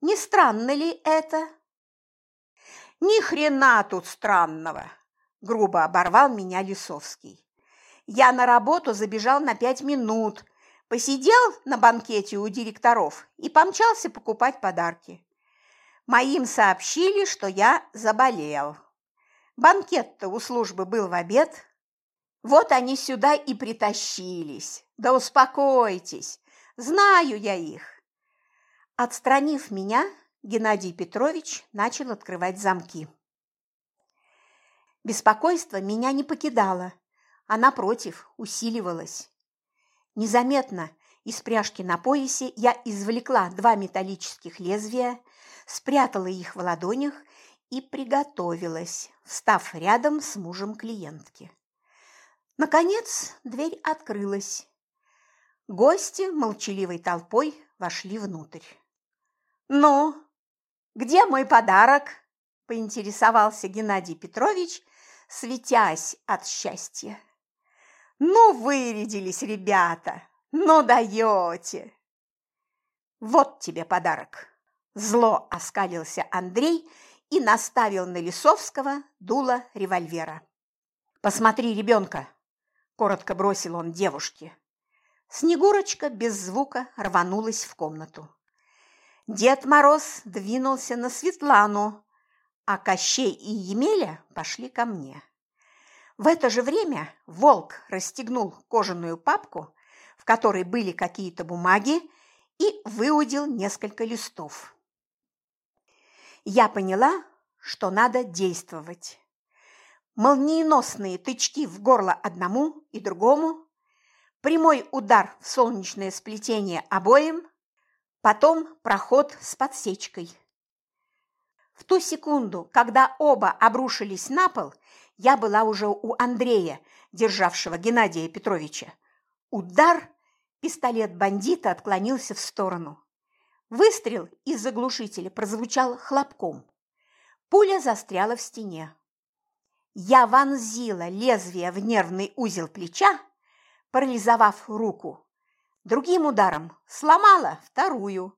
Не странно ли это?» «Ни хрена тут странного!» грубо оборвал меня Лисовский. Я на работу забежал на пять минут, посидел на банкете у директоров и помчался покупать подарки. Моим сообщили, что я заболел. Банкет-то у службы был в обед. Вот они сюда и притащились. Да успокойтесь, знаю я их. Отстранив меня, Геннадий Петрович начал открывать замки. Беспокойство меня не покидало, а напротив усиливалось. Незаметно из пряжки на поясе я извлекла два металлических лезвия, спрятала их в ладонях и приготовилась, встав рядом с мужем клиентки. Наконец дверь открылась. Гости молчаливой толпой вошли внутрь. «Ну, где мой подарок?» – поинтересовался Геннадий Петрович, светясь от счастья. «Ну, вырядились ребята! Ну, даете!» «Вот тебе подарок!» Зло оскалился Андрей и наставил на Лисовского дуло револьвера. «Посмотри ребенка!» – коротко бросил он девушке. Снегурочка без звука рванулась в комнату. Дед Мороз двинулся на Светлану, а Кощей и Емеля пошли ко мне. В это же время волк расстегнул кожаную папку, в которой были какие-то бумаги, и выудил несколько листов. Я поняла, что надо действовать. Молниеносные тычки в горло одному и другому, прямой удар в солнечное сплетение обоим, потом проход с подсечкой. В ту секунду, когда оба обрушились на пол, я была уже у Андрея, державшего Геннадия Петровича. Удар, пистолет бандита отклонился в сторону. Выстрел из заглушителя прозвучал хлопком. Пуля застряла в стене. Я вонзила лезвие в нервный узел плеча, парализовав руку. Другим ударом сломала вторую,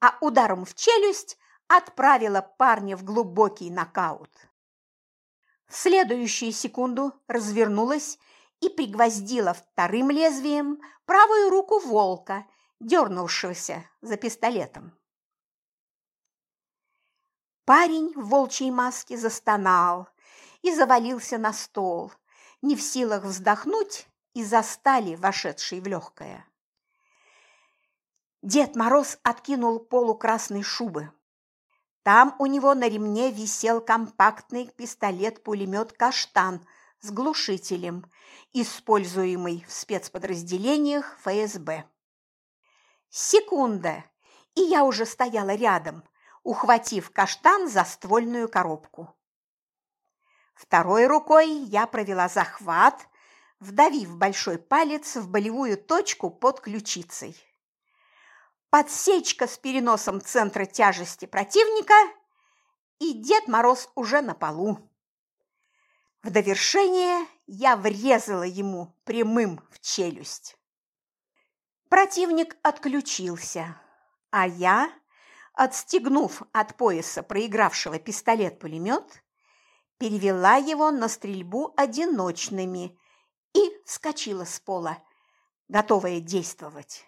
а ударом в челюсть отправила парня в глубокий нокаут. В следующую секунду развернулась и пригвоздила вторым лезвием правую руку волка, дернувшегося за пистолетом. Парень в волчьей маске застонал и завалился на стол, не в силах вздохнуть из-за стали, вошедшей в легкое. Дед Мороз откинул полу красной шубы. Там у него на ремне висел компактный пистолет-пулемет «Каштан» с глушителем, используемый в спецподразделениях ФСБ. Секунда, и я уже стояла рядом, ухватив каштан за ствольную коробку. Второй рукой я провела захват, вдавив большой палец в болевую точку под ключицей подсечка с переносом центра тяжести противника, и Дед Мороз уже на полу. В довершение я врезала ему прямым в челюсть. Противник отключился, а я, отстегнув от пояса проигравшего пистолет-пулемет, перевела его на стрельбу одиночными и вскочила с пола, готовая действовать.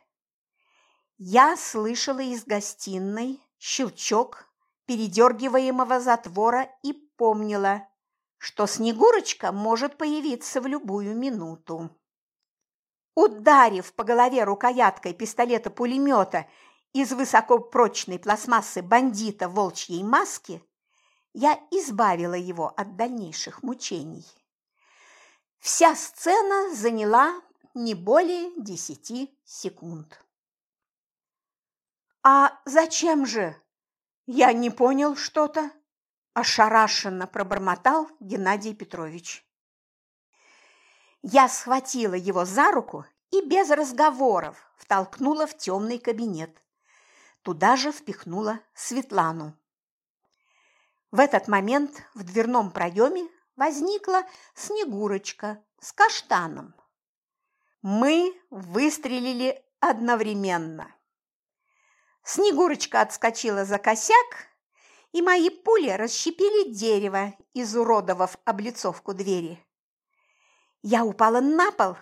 Я слышала из гостиной щелчок передергиваемого затвора и помнила, что Снегурочка может появиться в любую минуту. Ударив по голове рукояткой пистолета-пулемета из высокопрочной пластмассы бандита волчьей маски, я избавила его от дальнейших мучений. Вся сцена заняла не более десяти секунд. «А зачем же?» «Я не понял что-то», – ошарашенно пробормотал Геннадий Петрович. Я схватила его за руку и без разговоров втолкнула в темный кабинет. Туда же впихнула Светлану. В этот момент в дверном проеме возникла Снегурочка с каштаном. Мы выстрелили одновременно. Снегурочка отскочила за косяк, и мои пули расщепили дерево, изуродовав облицовку двери. Я упала на пол,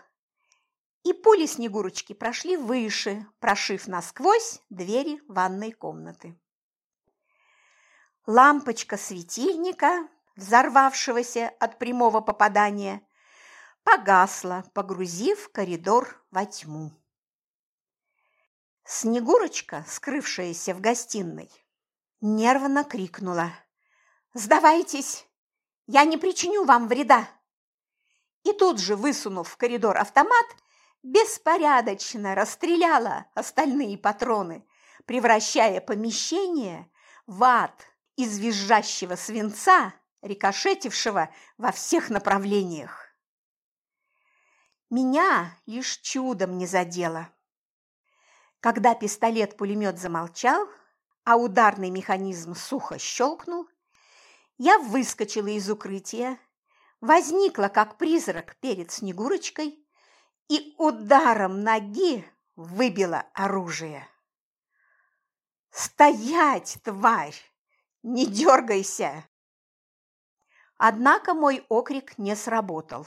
и пули Снегурочки прошли выше, прошив насквозь двери ванной комнаты. Лампочка светильника, взорвавшегося от прямого попадания, погасла, погрузив коридор во тьму. Снегурочка, скрывшаяся в гостиной, нервно крикнула. «Сдавайтесь! Я не причиню вам вреда!» И тут же, высунув в коридор автомат, беспорядочно расстреляла остальные патроны, превращая помещение в ад из визжащего свинца, рикошетившего во всех направлениях. Меня лишь чудом не задело. Когда пистолет-пулемет замолчал, а ударный механизм сухо щелкнул, я выскочила из укрытия, возникла как призрак перед Снегурочкой и ударом ноги выбила оружие. «Стоять, тварь! Не дергайся!» Однако мой окрик не сработал.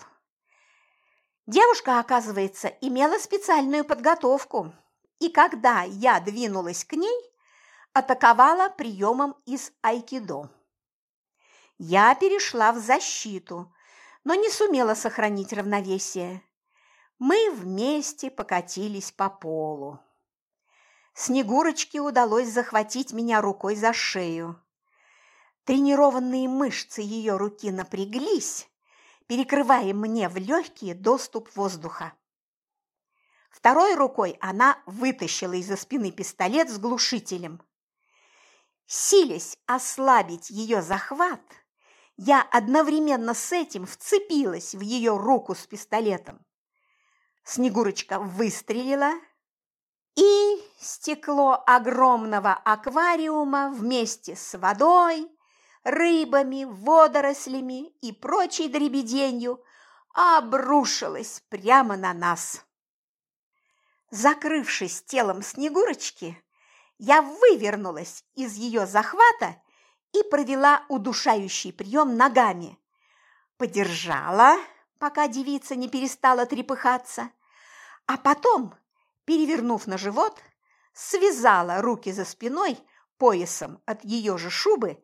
Девушка, оказывается, имела специальную подготовку, и когда я двинулась к ней, атаковала приемом из айкидо. Я перешла в защиту, но не сумела сохранить равновесие. Мы вместе покатились по полу. Снегурочке удалось захватить меня рукой за шею. Тренированные мышцы ее руки напряглись, перекрывая мне в легкие доступ воздуха. Второй рукой она вытащила из-за спины пистолет с глушителем. Силясь ослабить ее захват, я одновременно с этим вцепилась в ее руку с пистолетом. Снегурочка выстрелила, и стекло огромного аквариума вместе с водой, рыбами, водорослями и прочей дребеденью обрушилось прямо на нас. Закрывшись телом Снегурочки, я вывернулась из ее захвата и провела удушающий прием ногами. Подержала, пока девица не перестала трепыхаться, а потом, перевернув на живот, связала руки за спиной поясом от ее же шубы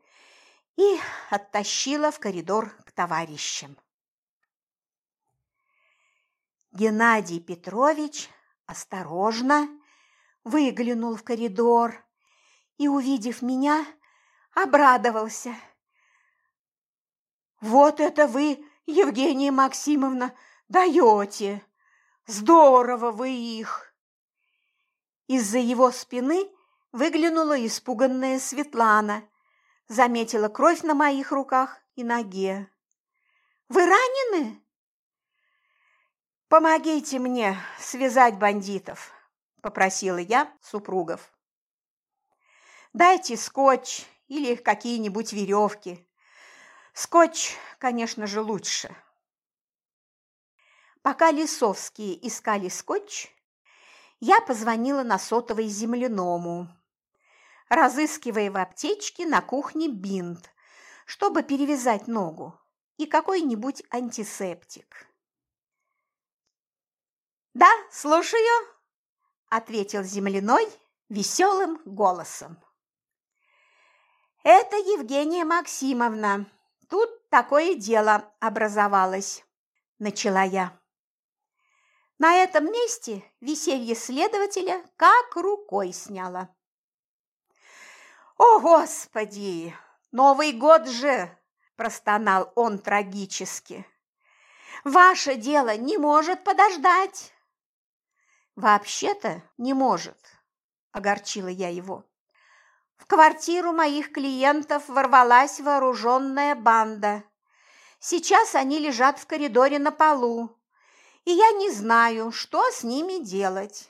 и оттащила в коридор к товарищам. Геннадий Петрович осторожно выглянул в коридор и, увидев меня, обрадовался. «Вот это вы, Евгения Максимовна, даете! Здорово вы их!» Из-за его спины выглянула испуганная Светлана, заметила кровь на моих руках и ноге. «Вы ранены?» «Помогите мне связать бандитов», – попросила я супругов. «Дайте скотч или какие-нибудь веревки. Скотч, конечно же, лучше. Пока Лисовские искали скотч, я позвонила на сотовый земляному, разыскивая в аптечке на кухне бинт, чтобы перевязать ногу, и какой-нибудь антисептик. «Да, слушаю», – ответил земляной веселым голосом. «Это Евгения Максимовна. Тут такое дело образовалось», – начала я. На этом месте веселье следователя как рукой сняло. «О, Господи! Новый год же!» – простонал он трагически. «Ваше дело не может подождать!» «Вообще-то не может», – огорчила я его. В квартиру моих клиентов ворвалась вооруженная банда. Сейчас они лежат в коридоре на полу, и я не знаю, что с ними делать.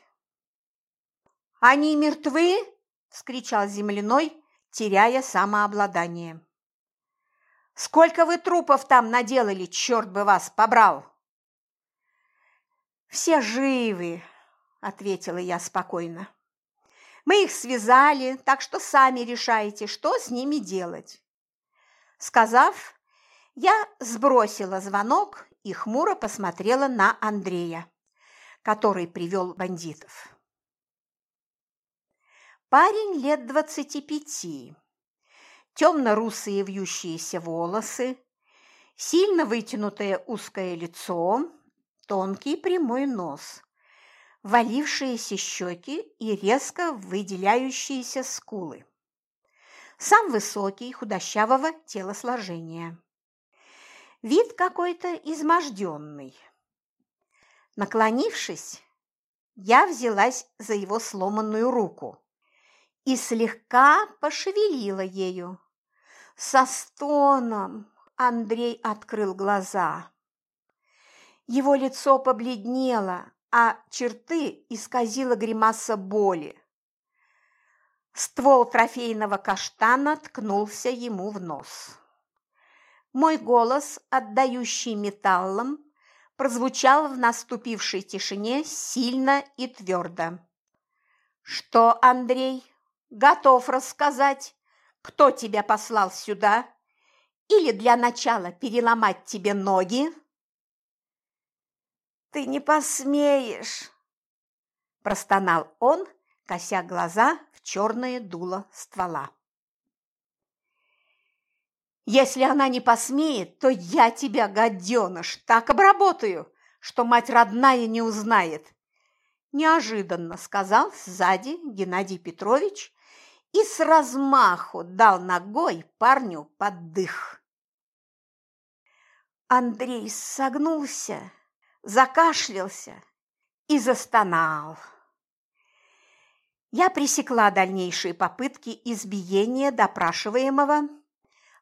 «Они мертвы?» – вскричал земляной, теряя самообладание. «Сколько вы трупов там наделали, черт бы вас побрал!» «Все живы», – ответила я спокойно. Мы их связали, так что сами решайте, что с ними делать. Сказав, я сбросила звонок и хмуро посмотрела на Андрея, который привел бандитов. Парень лет двадцати пяти. темно-русые вьющиеся волосы, сильно вытянутое узкое лицо, тонкий прямой нос, валившиеся щеки и резко выделяющиеся скулы. Сам высокий, худощавого телосложения. Вид какой-то изможденный. Наклонившись, я взялась за его сломанную руку и слегка пошевелила ею. Со стоном Андрей открыл глаза. Его лицо побледнело, а черты исказила гримаса боли. Ствол трофейного каштана ткнулся ему в нос. Мой голос, отдающий металлом, прозвучал в наступившей тишине сильно и твердо. «Что, Андрей, готов рассказать, кто тебя послал сюда? Или для начала переломать тебе ноги?» «Ты не посмеешь!» – простонал он, кося глаза в черное дуло ствола. Если она не посмеет, то я тебя, гаденыш, так обработаю, что мать родная не узнает. Неожиданно сказал сзади Геннадий Петрович и с размаху дал ногой парню под дых. Андрей согнулся, закашлялся и застонал. Я пресекла дальнейшие попытки избиения допрашиваемого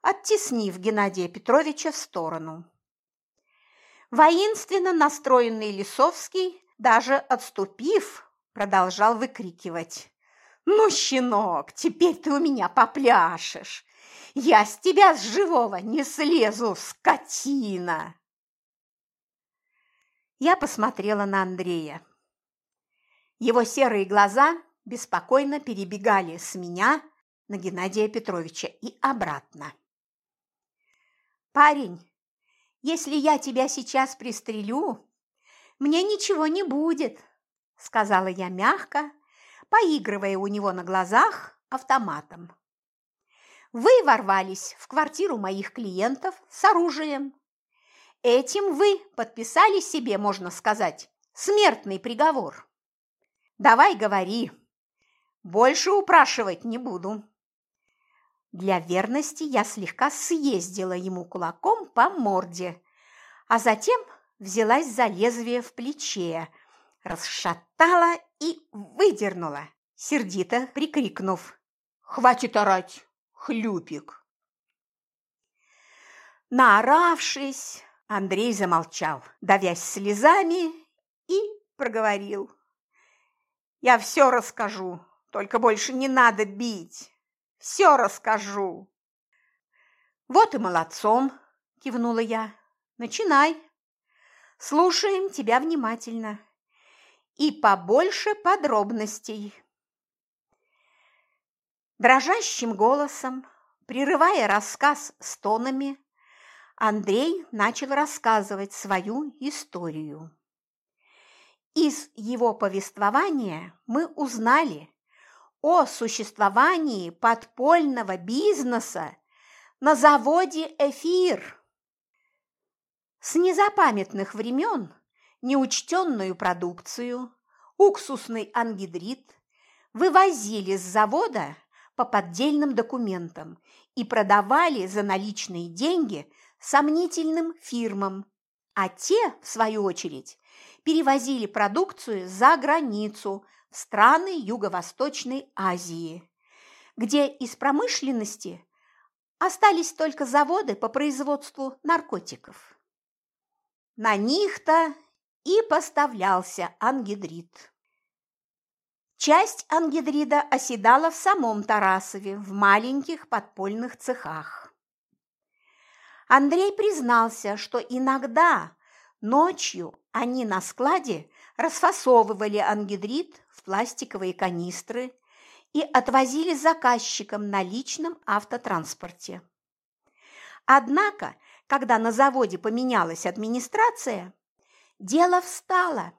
оттеснив Геннадия Петровича в сторону. Воинственно настроенный Лисовский, даже отступив, продолжал выкрикивать. «Ну, щенок, теперь ты у меня попляшешь! Я с тебя с живого не слезу, скотина!» Я посмотрела на Андрея. Его серые глаза беспокойно перебегали с меня на Геннадия Петровича и обратно. «Парень, если я тебя сейчас пристрелю, мне ничего не будет», – сказала я мягко, поигрывая у него на глазах автоматом. «Вы ворвались в квартиру моих клиентов с оружием. Этим вы подписали себе, можно сказать, смертный приговор. Давай говори, больше упрашивать не буду». Для верности я слегка съездила ему кулаком по морде, а затем взялась за лезвие в плече, расшатала и выдернула, сердито прикрикнув. «Хватит орать, хлюпик!» Наоравшись, Андрей замолчал, давясь слезами, и проговорил. «Я все расскажу, только больше не надо бить!» Все расскажу. Вот и молодцом, кивнула я. Начинай. Слушаем тебя внимательно. И побольше подробностей. Дрожащим голосом, прерывая рассказ стонами, Андрей начал рассказывать свою историю. Из его повествования мы узнали, о существовании подпольного бизнеса на заводе «Эфир». С незапамятных времен неучтенную продукцию, уксусный ангидрид, вывозили с завода по поддельным документам и продавали за наличные деньги сомнительным фирмам, а те, в свою очередь, перевозили продукцию за границу в страны Юго-Восточной Азии, где из промышленности остались только заводы по производству наркотиков. На них-то и поставлялся ангидрид. Часть ангидрида оседала в самом Тарасове, в маленьких подпольных цехах. Андрей признался, что иногда ночью они на складе расфасовывали ангидрид в пластиковые канистры и отвозили заказчикам на личном автотранспорте. Однако, когда на заводе поменялась администрация, дело встало.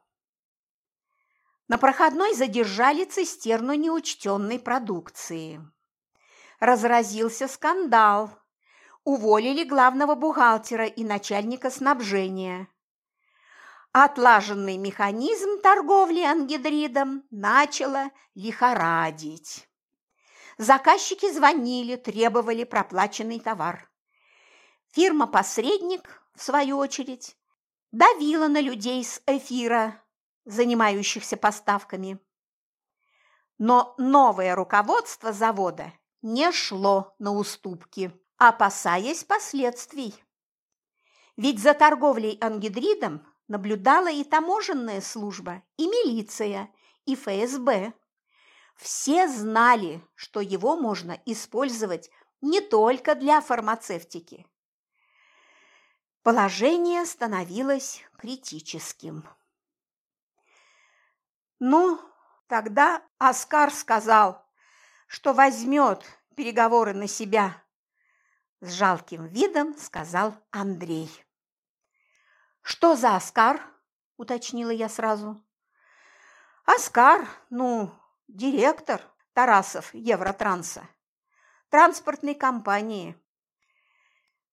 На проходной задержали цистерну неучтенной продукции. разразился скандал. Уволили главного бухгалтера и начальника снабжения. Отлаженный механизм торговли ангидридом начало лихорадить. Заказчики звонили, требовали проплаченный товар. Фирма-посредник, в свою очередь, давила на людей с эфира, занимающихся поставками. Но новое руководство завода не шло на уступки, опасаясь последствий. Ведь за торговлей ангидридом наблюдала и таможенная служба, и милиция, и ФСБ. Все знали, что его можно использовать не только для фармацевтики. Положение становилось критическим. Ну, тогда Оскар сказал, что возьмет переговоры на себя. С жалким видом сказал Андрей. «Что за Оскар?» – уточнила я сразу. «Оскар, ну, директор Тарасов Евротранса, транспортной компании.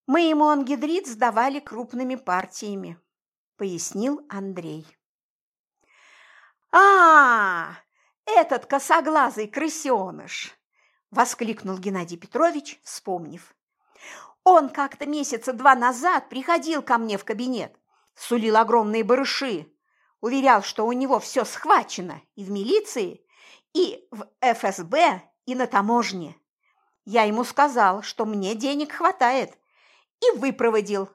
Мы ему ангидрид сдавали крупными партиями», – пояснил Андрей. «А, этот косоглазый крысеныш!» – воскликнул Геннадий Петрович, вспомнив. «Он как-то месяца два назад приходил ко мне в кабинет сулил огромные барыши, уверял, что у него все схвачено и в милиции, и в ФСБ, и на таможне. Я ему сказал, что мне денег хватает, и выпроводил,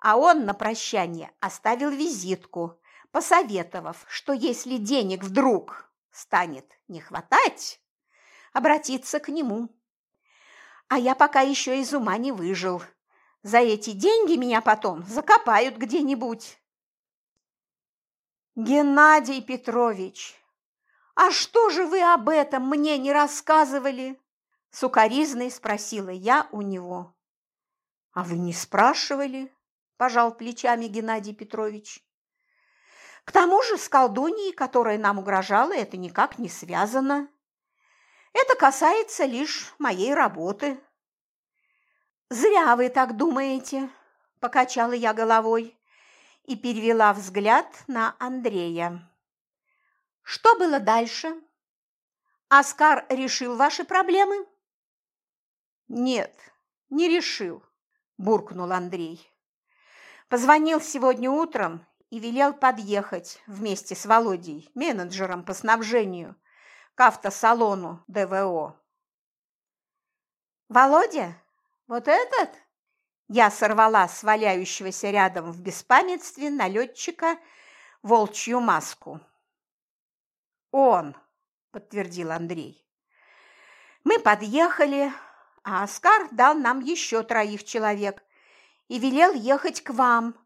а он на прощание оставил визитку, посоветовав, что если денег вдруг станет не хватать, обратиться к нему. А я пока еще из ума не выжил – за эти деньги меня потом закопают где-нибудь. Геннадий Петрович, а что же вы об этом мне не рассказывали? Сукаризной спросила я у него. А вы не спрашивали? Пожал плечами Геннадий Петрович. К тому же с колдуньей, которая нам угрожала, это никак не связано. Это касается лишь моей работы. «Зря вы так думаете», – покачала я головой и перевела взгляд на Андрея. «Что было дальше? Оскар решил ваши проблемы?» «Нет, не решил», – буркнул Андрей. Позвонил сегодня утром и велел подъехать вместе с Володей, менеджером по снабжению, к автосалону ДВО. «Володя?» Вот этот? Я сорвала с валяющегося рядом в беспамятстве налетчика волчью маску. Он, подтвердил Андрей. Мы подъехали, а Оскар дал нам еще троих человек и велел ехать к вам,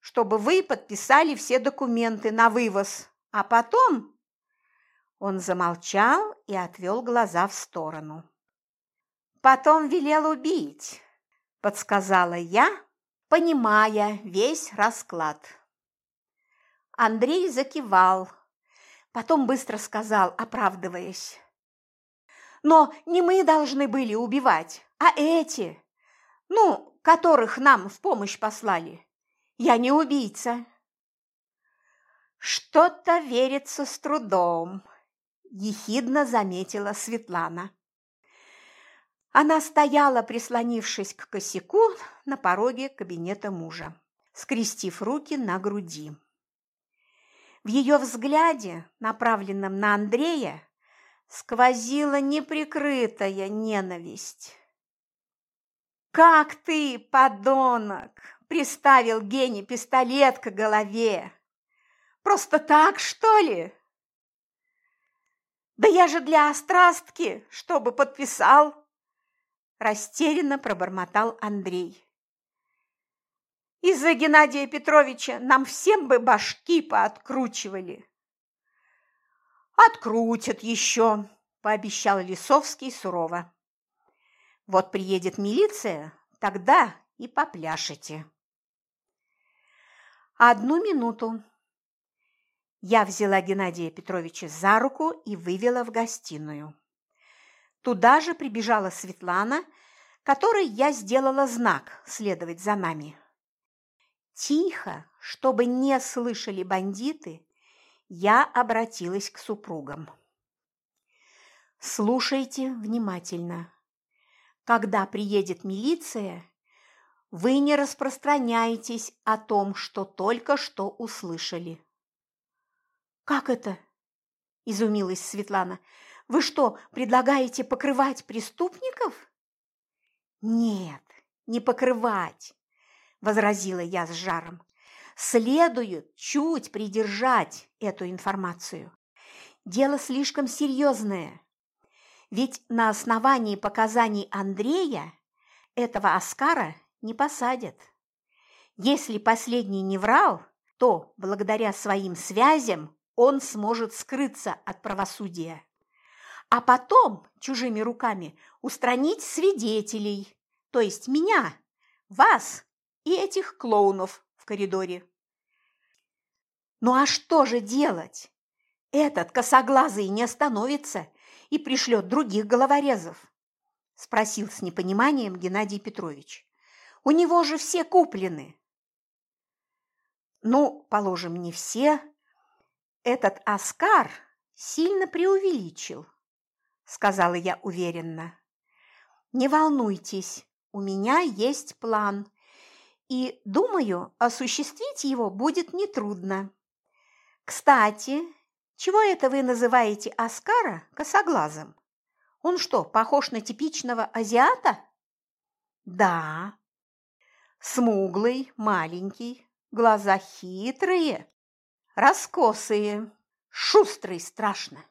чтобы вы подписали все документы на вывоз, а потом он замолчал и отвел глаза в сторону. Потом велел убить, подсказала я, понимая весь расклад. Андрей закивал, потом быстро сказал, оправдываясь. Но не мы должны были убивать, а эти, ну, которых нам в помощь послали. Я не убийца. Что-то верится с трудом, ехидно заметила Светлана. Она стояла, прислонившись к косяку на пороге кабинета мужа, скрестив руки на груди. В ее взгляде, направленном на Андрея, сквозила неприкрытая ненависть. «Как ты, подонок, приставил Гене пистолет к голове? Просто так, что ли?» «Да я же для острастки, чтобы подписал!» растерянно пробормотал Андрей. Из-за Геннадия Петровича нам всем бы башки пооткручивали. Открутят еще, пообещал Лисовский сурово. Вот приедет милиция, тогда и попляшете. Одну минуту. Я взяла Геннадия Петровича за руку и вывела в гостиную. Туда же прибежала Светлана, которой я сделала знак следовать за нами. Тихо, чтобы не слышали бандиты, я обратилась к супругам. Слушайте внимательно. Когда приедет милиция, вы не распространяетесь о том, что только что услышали. Как это? изумилась Светлана. Вы что, предлагаете покрывать преступников? Нет, не покрывать, возразила я с жаром. Следует чуть придержать эту информацию. Дело слишком серьезное. Ведь на основании показаний Андрея этого Оскара не посадят. Если последний не врал, то благодаря своим связям он сможет скрыться от правосудия. А потом чужими руками устранить свидетелей, то есть меня, вас и этих клоунов в коридоре. Ну а что же делать? Этот косоглазый не остановится и пришлет других головорезов? Спросил с непониманием Геннадий Петрович. У него же все куплены. Ну, положим, не все. Этот Оскар сильно преувеличил, сказала я уверенно. Не волнуйтесь, у меня есть план, и, думаю, осуществить его будет нетрудно. Кстати, чего это вы называете Оскара косоглазым? Он что, похож на типичного азиата? Да. Смуглый, маленький, глаза хитрые, раскосые, шустрый страшно,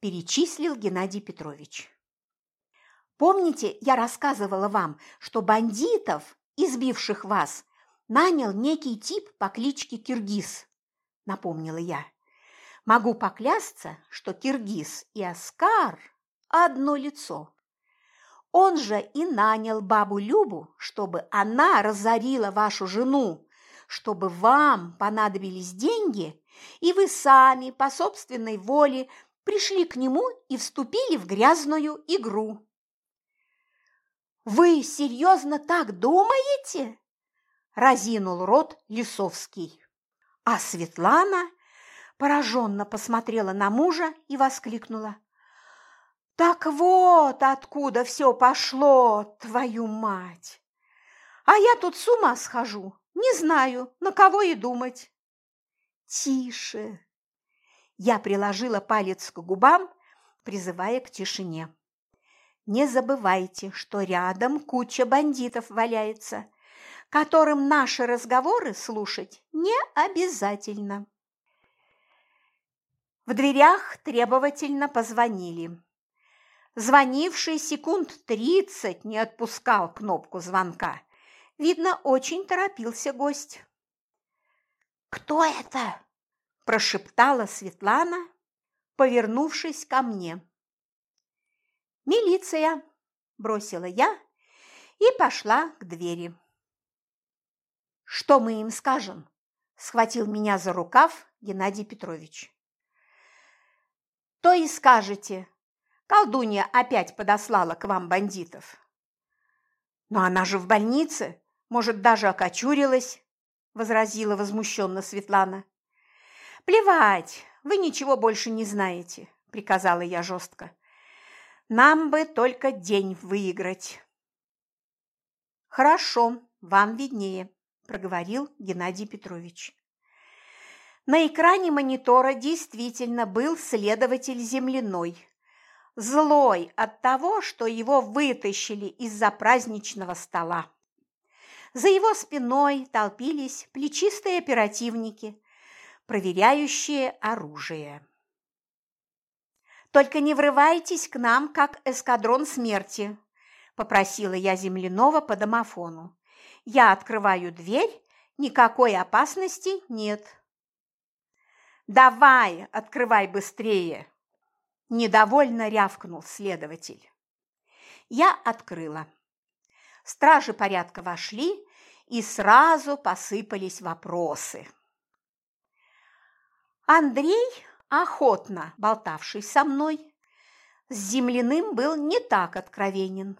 перечислил Геннадий Петрович. Помните, я рассказывала вам, что бандитов, избивших вас, нанял некий тип по кличке Киргиз, напомнила я. Могу поклясться, что Киргиз и Оскар – одно лицо. Он же и нанял бабу Любу, чтобы она разорила вашу жену, чтобы вам понадобились деньги, и вы сами по собственной воле пришли к нему и вступили в грязную игру. «Вы серьезно так думаете?» – разинул рот Лисовский. А Светлана пораженно посмотрела на мужа и воскликнула. «Так вот откуда все пошло, твою мать! А я тут с ума схожу, не знаю, на кого и думать». «Тише!» Я приложила палец к губам, призывая к тишине. «Не забывайте, что рядом куча бандитов валяется, которым наши разговоры слушать не обязательно». В дверях требовательно позвонили. Звонивший секунд тридцать не отпускал кнопку звонка. Видно, очень торопился гость. «Кто это?» – прошептала Светлана, повернувшись ко мне. «Милиция!» – бросила я и пошла к двери. «Что мы им скажем?» – схватил меня за рукав Геннадий Петрович то и скажете. Колдунья опять подослала к вам бандитов. Но она же в больнице, может, даже окочурилась, возразила возмущенно Светлана. Плевать, вы ничего больше не знаете, приказала я жестко. Нам бы только день выиграть. Хорошо, вам виднее, проговорил Геннадий Петрович. На экране монитора действительно был следователь земляной, злой от того, что его вытащили из-за праздничного стола. За его спиной толпились плечистые оперативники, проверяющие оружие. «Только не врывайтесь к нам, как эскадрон смерти», – попросила я земляного по домофону. «Я открываю дверь, никакой опасности нет». «Давай, открывай быстрее!» Недовольно рявкнул следователь. Я открыла. Стражи порядка вошли, и сразу посыпались вопросы. Андрей, охотно болтавший со мной, с земляным был не так откровенен.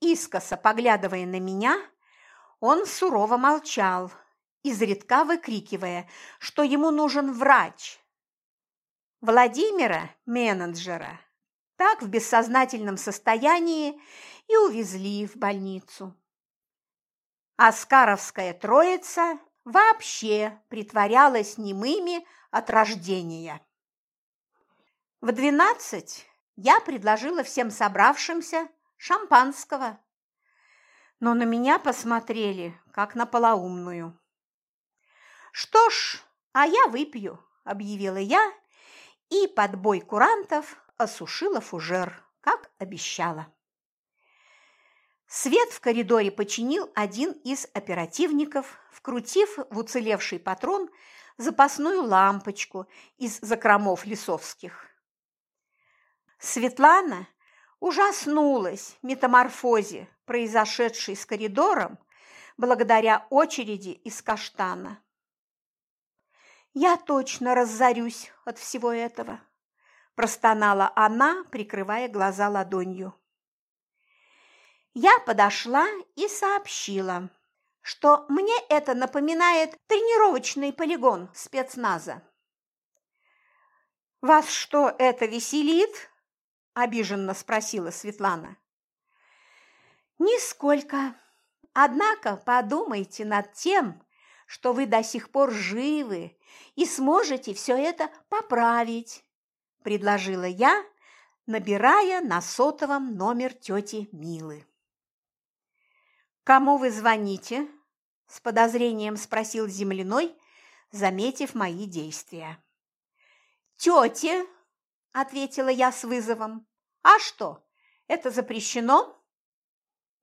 Искоса поглядывая на меня, он сурово молчал, изредка выкрикивая, что ему нужен врач. Владимира, менеджера, так в бессознательном состоянии и увезли в больницу. Оскаровская троица вообще притворялась немыми от рождения. В двенадцать я предложила всем собравшимся шампанского, но на меня посмотрели, как на полоумную. «Что ж, а я выпью», – объявила я, и под бой курантов осушила фужер, как обещала. Свет в коридоре починил один из оперативников, вкрутив в уцелевший патрон запасную лампочку из закромов лесовских. Светлана ужаснулась метаморфозе, произошедшей с коридором, благодаря очереди из каштана. «Я точно разорюсь от всего этого», – простонала она, прикрывая глаза ладонью. Я подошла и сообщила, что мне это напоминает тренировочный полигон спецназа. «Вас что, это веселит?» – обиженно спросила Светлана. «Нисколько. Однако подумайте над тем, что вы до сих пор живы и сможете все это поправить», – предложила я, набирая на сотовом номер тети Милы. «Кому вы звоните?» – с подозрением спросил земляной, заметив мои действия. «Тете!» – ответила я с вызовом. «А что, это запрещено?»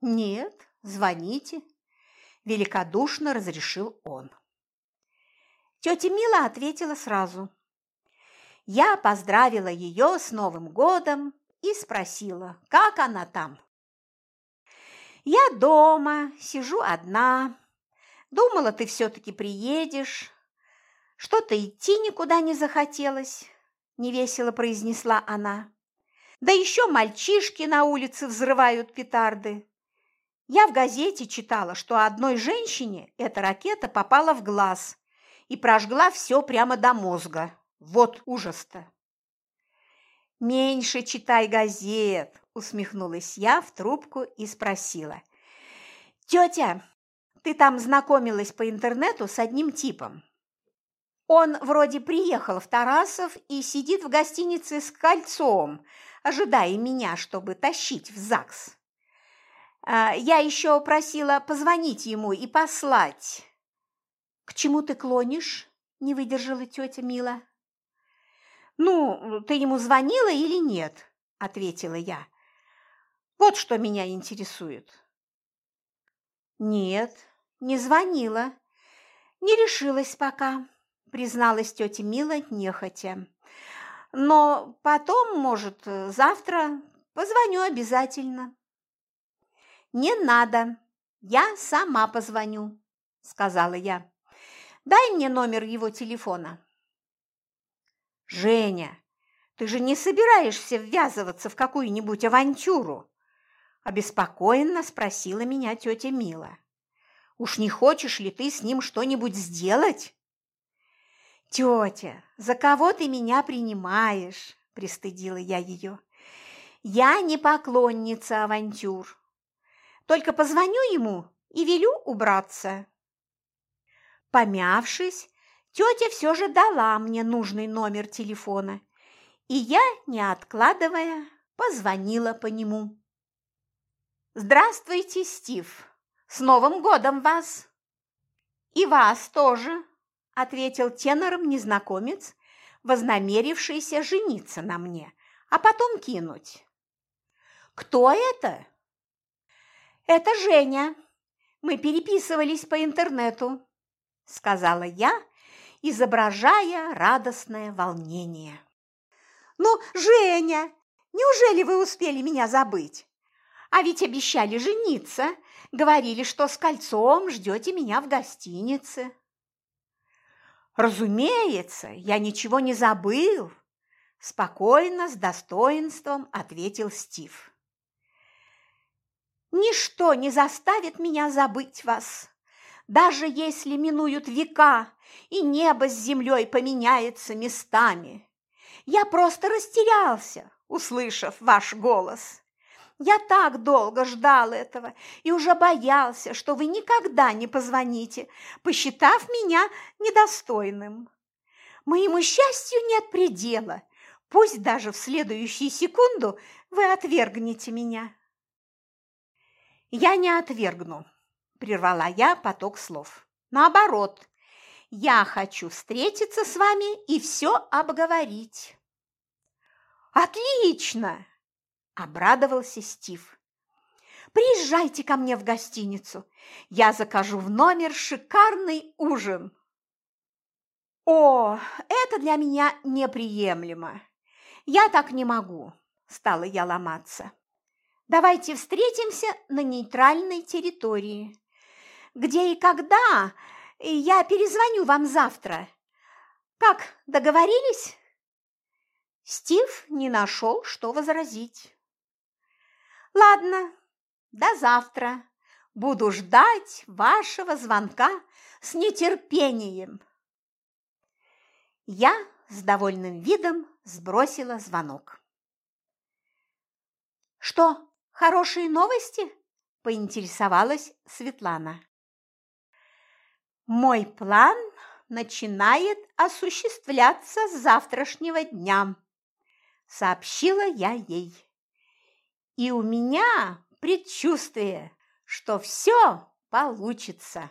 «Нет, звоните», – великодушно разрешил он. Тетя Мила ответила сразу. Я поздравила ее с Новым годом и спросила, как она там. Я дома, сижу одна. Думала, ты все-таки приедешь. Что-то идти никуда не захотелось, невесело произнесла она. Да еще мальчишки на улице взрывают петарды. Я в газете читала, что одной женщине эта ракета попала в глаз и прожгла все прямо до мозга. Вот ужас-то! «Меньше читай газет», – усмехнулась я в трубку и спросила. «Тетя, ты там знакомилась по интернету с одним типом. Он вроде приехал в Тарасов и сидит в гостинице с кольцом, ожидая меня, чтобы тащить в ЗАГС. А, я еще просила позвонить ему и послать». «К чему ты клонишь?» – не выдержала тетя Мила. «Ну, ты ему звонила или нет?» – ответила я. «Вот что меня интересует». «Нет, не звонила. Не решилась пока», – призналась тетя Мила нехотя. «Но потом, может, завтра позвоню обязательно». «Не надо, я сама позвоню», – сказала я. «Дай мне номер его телефона». «Женя, ты же не собираешься ввязываться в какую-нибудь авантюру?» Обеспокоенно спросила меня тетя Мила. «Уж не хочешь ли ты с ним что-нибудь сделать?» «Тетя, за кого ты меня принимаешь?» – пристыдила я ее. «Я не поклонница авантюр. Только позвоню ему и велю убраться». Помявшись, Тетя все же дала мне нужный номер телефона, и я, не откладывая, позвонила по нему. «Здравствуйте, Стив! С Новым годом вас!» «И вас тоже!» – ответил тенором незнакомец, вознамерившийся жениться на мне, а потом кинуть. «Кто это?» «Это Женя. Мы переписывались по интернету», – сказала я, изображая радостное волнение. «Ну, Женя, неужели вы успели меня забыть? А ведь обещали жениться, говорили, что с кольцом ждете меня в гостинице». «Разумеется, я ничего не забыл», – спокойно, с достоинством ответил Стив. «Ничто не заставит меня забыть вас, даже если минуют века, и небо с землей поменяется местами. Я просто растерялся, услышав ваш голос. Я так долго ждал этого и уже боялся, что вы никогда не позвоните, посчитав меня недостойным. Моему счастью нет предела, пусть даже в следующую секунду вы отвергнете меня. Я не отвергну, прервала я поток слов. Наоборот, я хочу встретиться с вами и все обговорить. Отлично! Обрадовался Стив. Приезжайте ко мне в гостиницу. Я закажу в номер шикарный ужин. О, это для меня неприемлемо. Я так не могу, стала я ломаться. Давайте встретимся на нейтральной территории. Где и когда, я перезвоню вам завтра. Как, договорились? Стив не нашел, что возразить. Ладно, до завтра. Буду ждать вашего звонка с нетерпением. Я с довольным видом сбросила звонок. Что, хорошие новости? поинтересовалась Светлана. Мой план начинает осуществляться с завтрашнего дня, сообщила я ей. И у меня предчувствие, что все получится.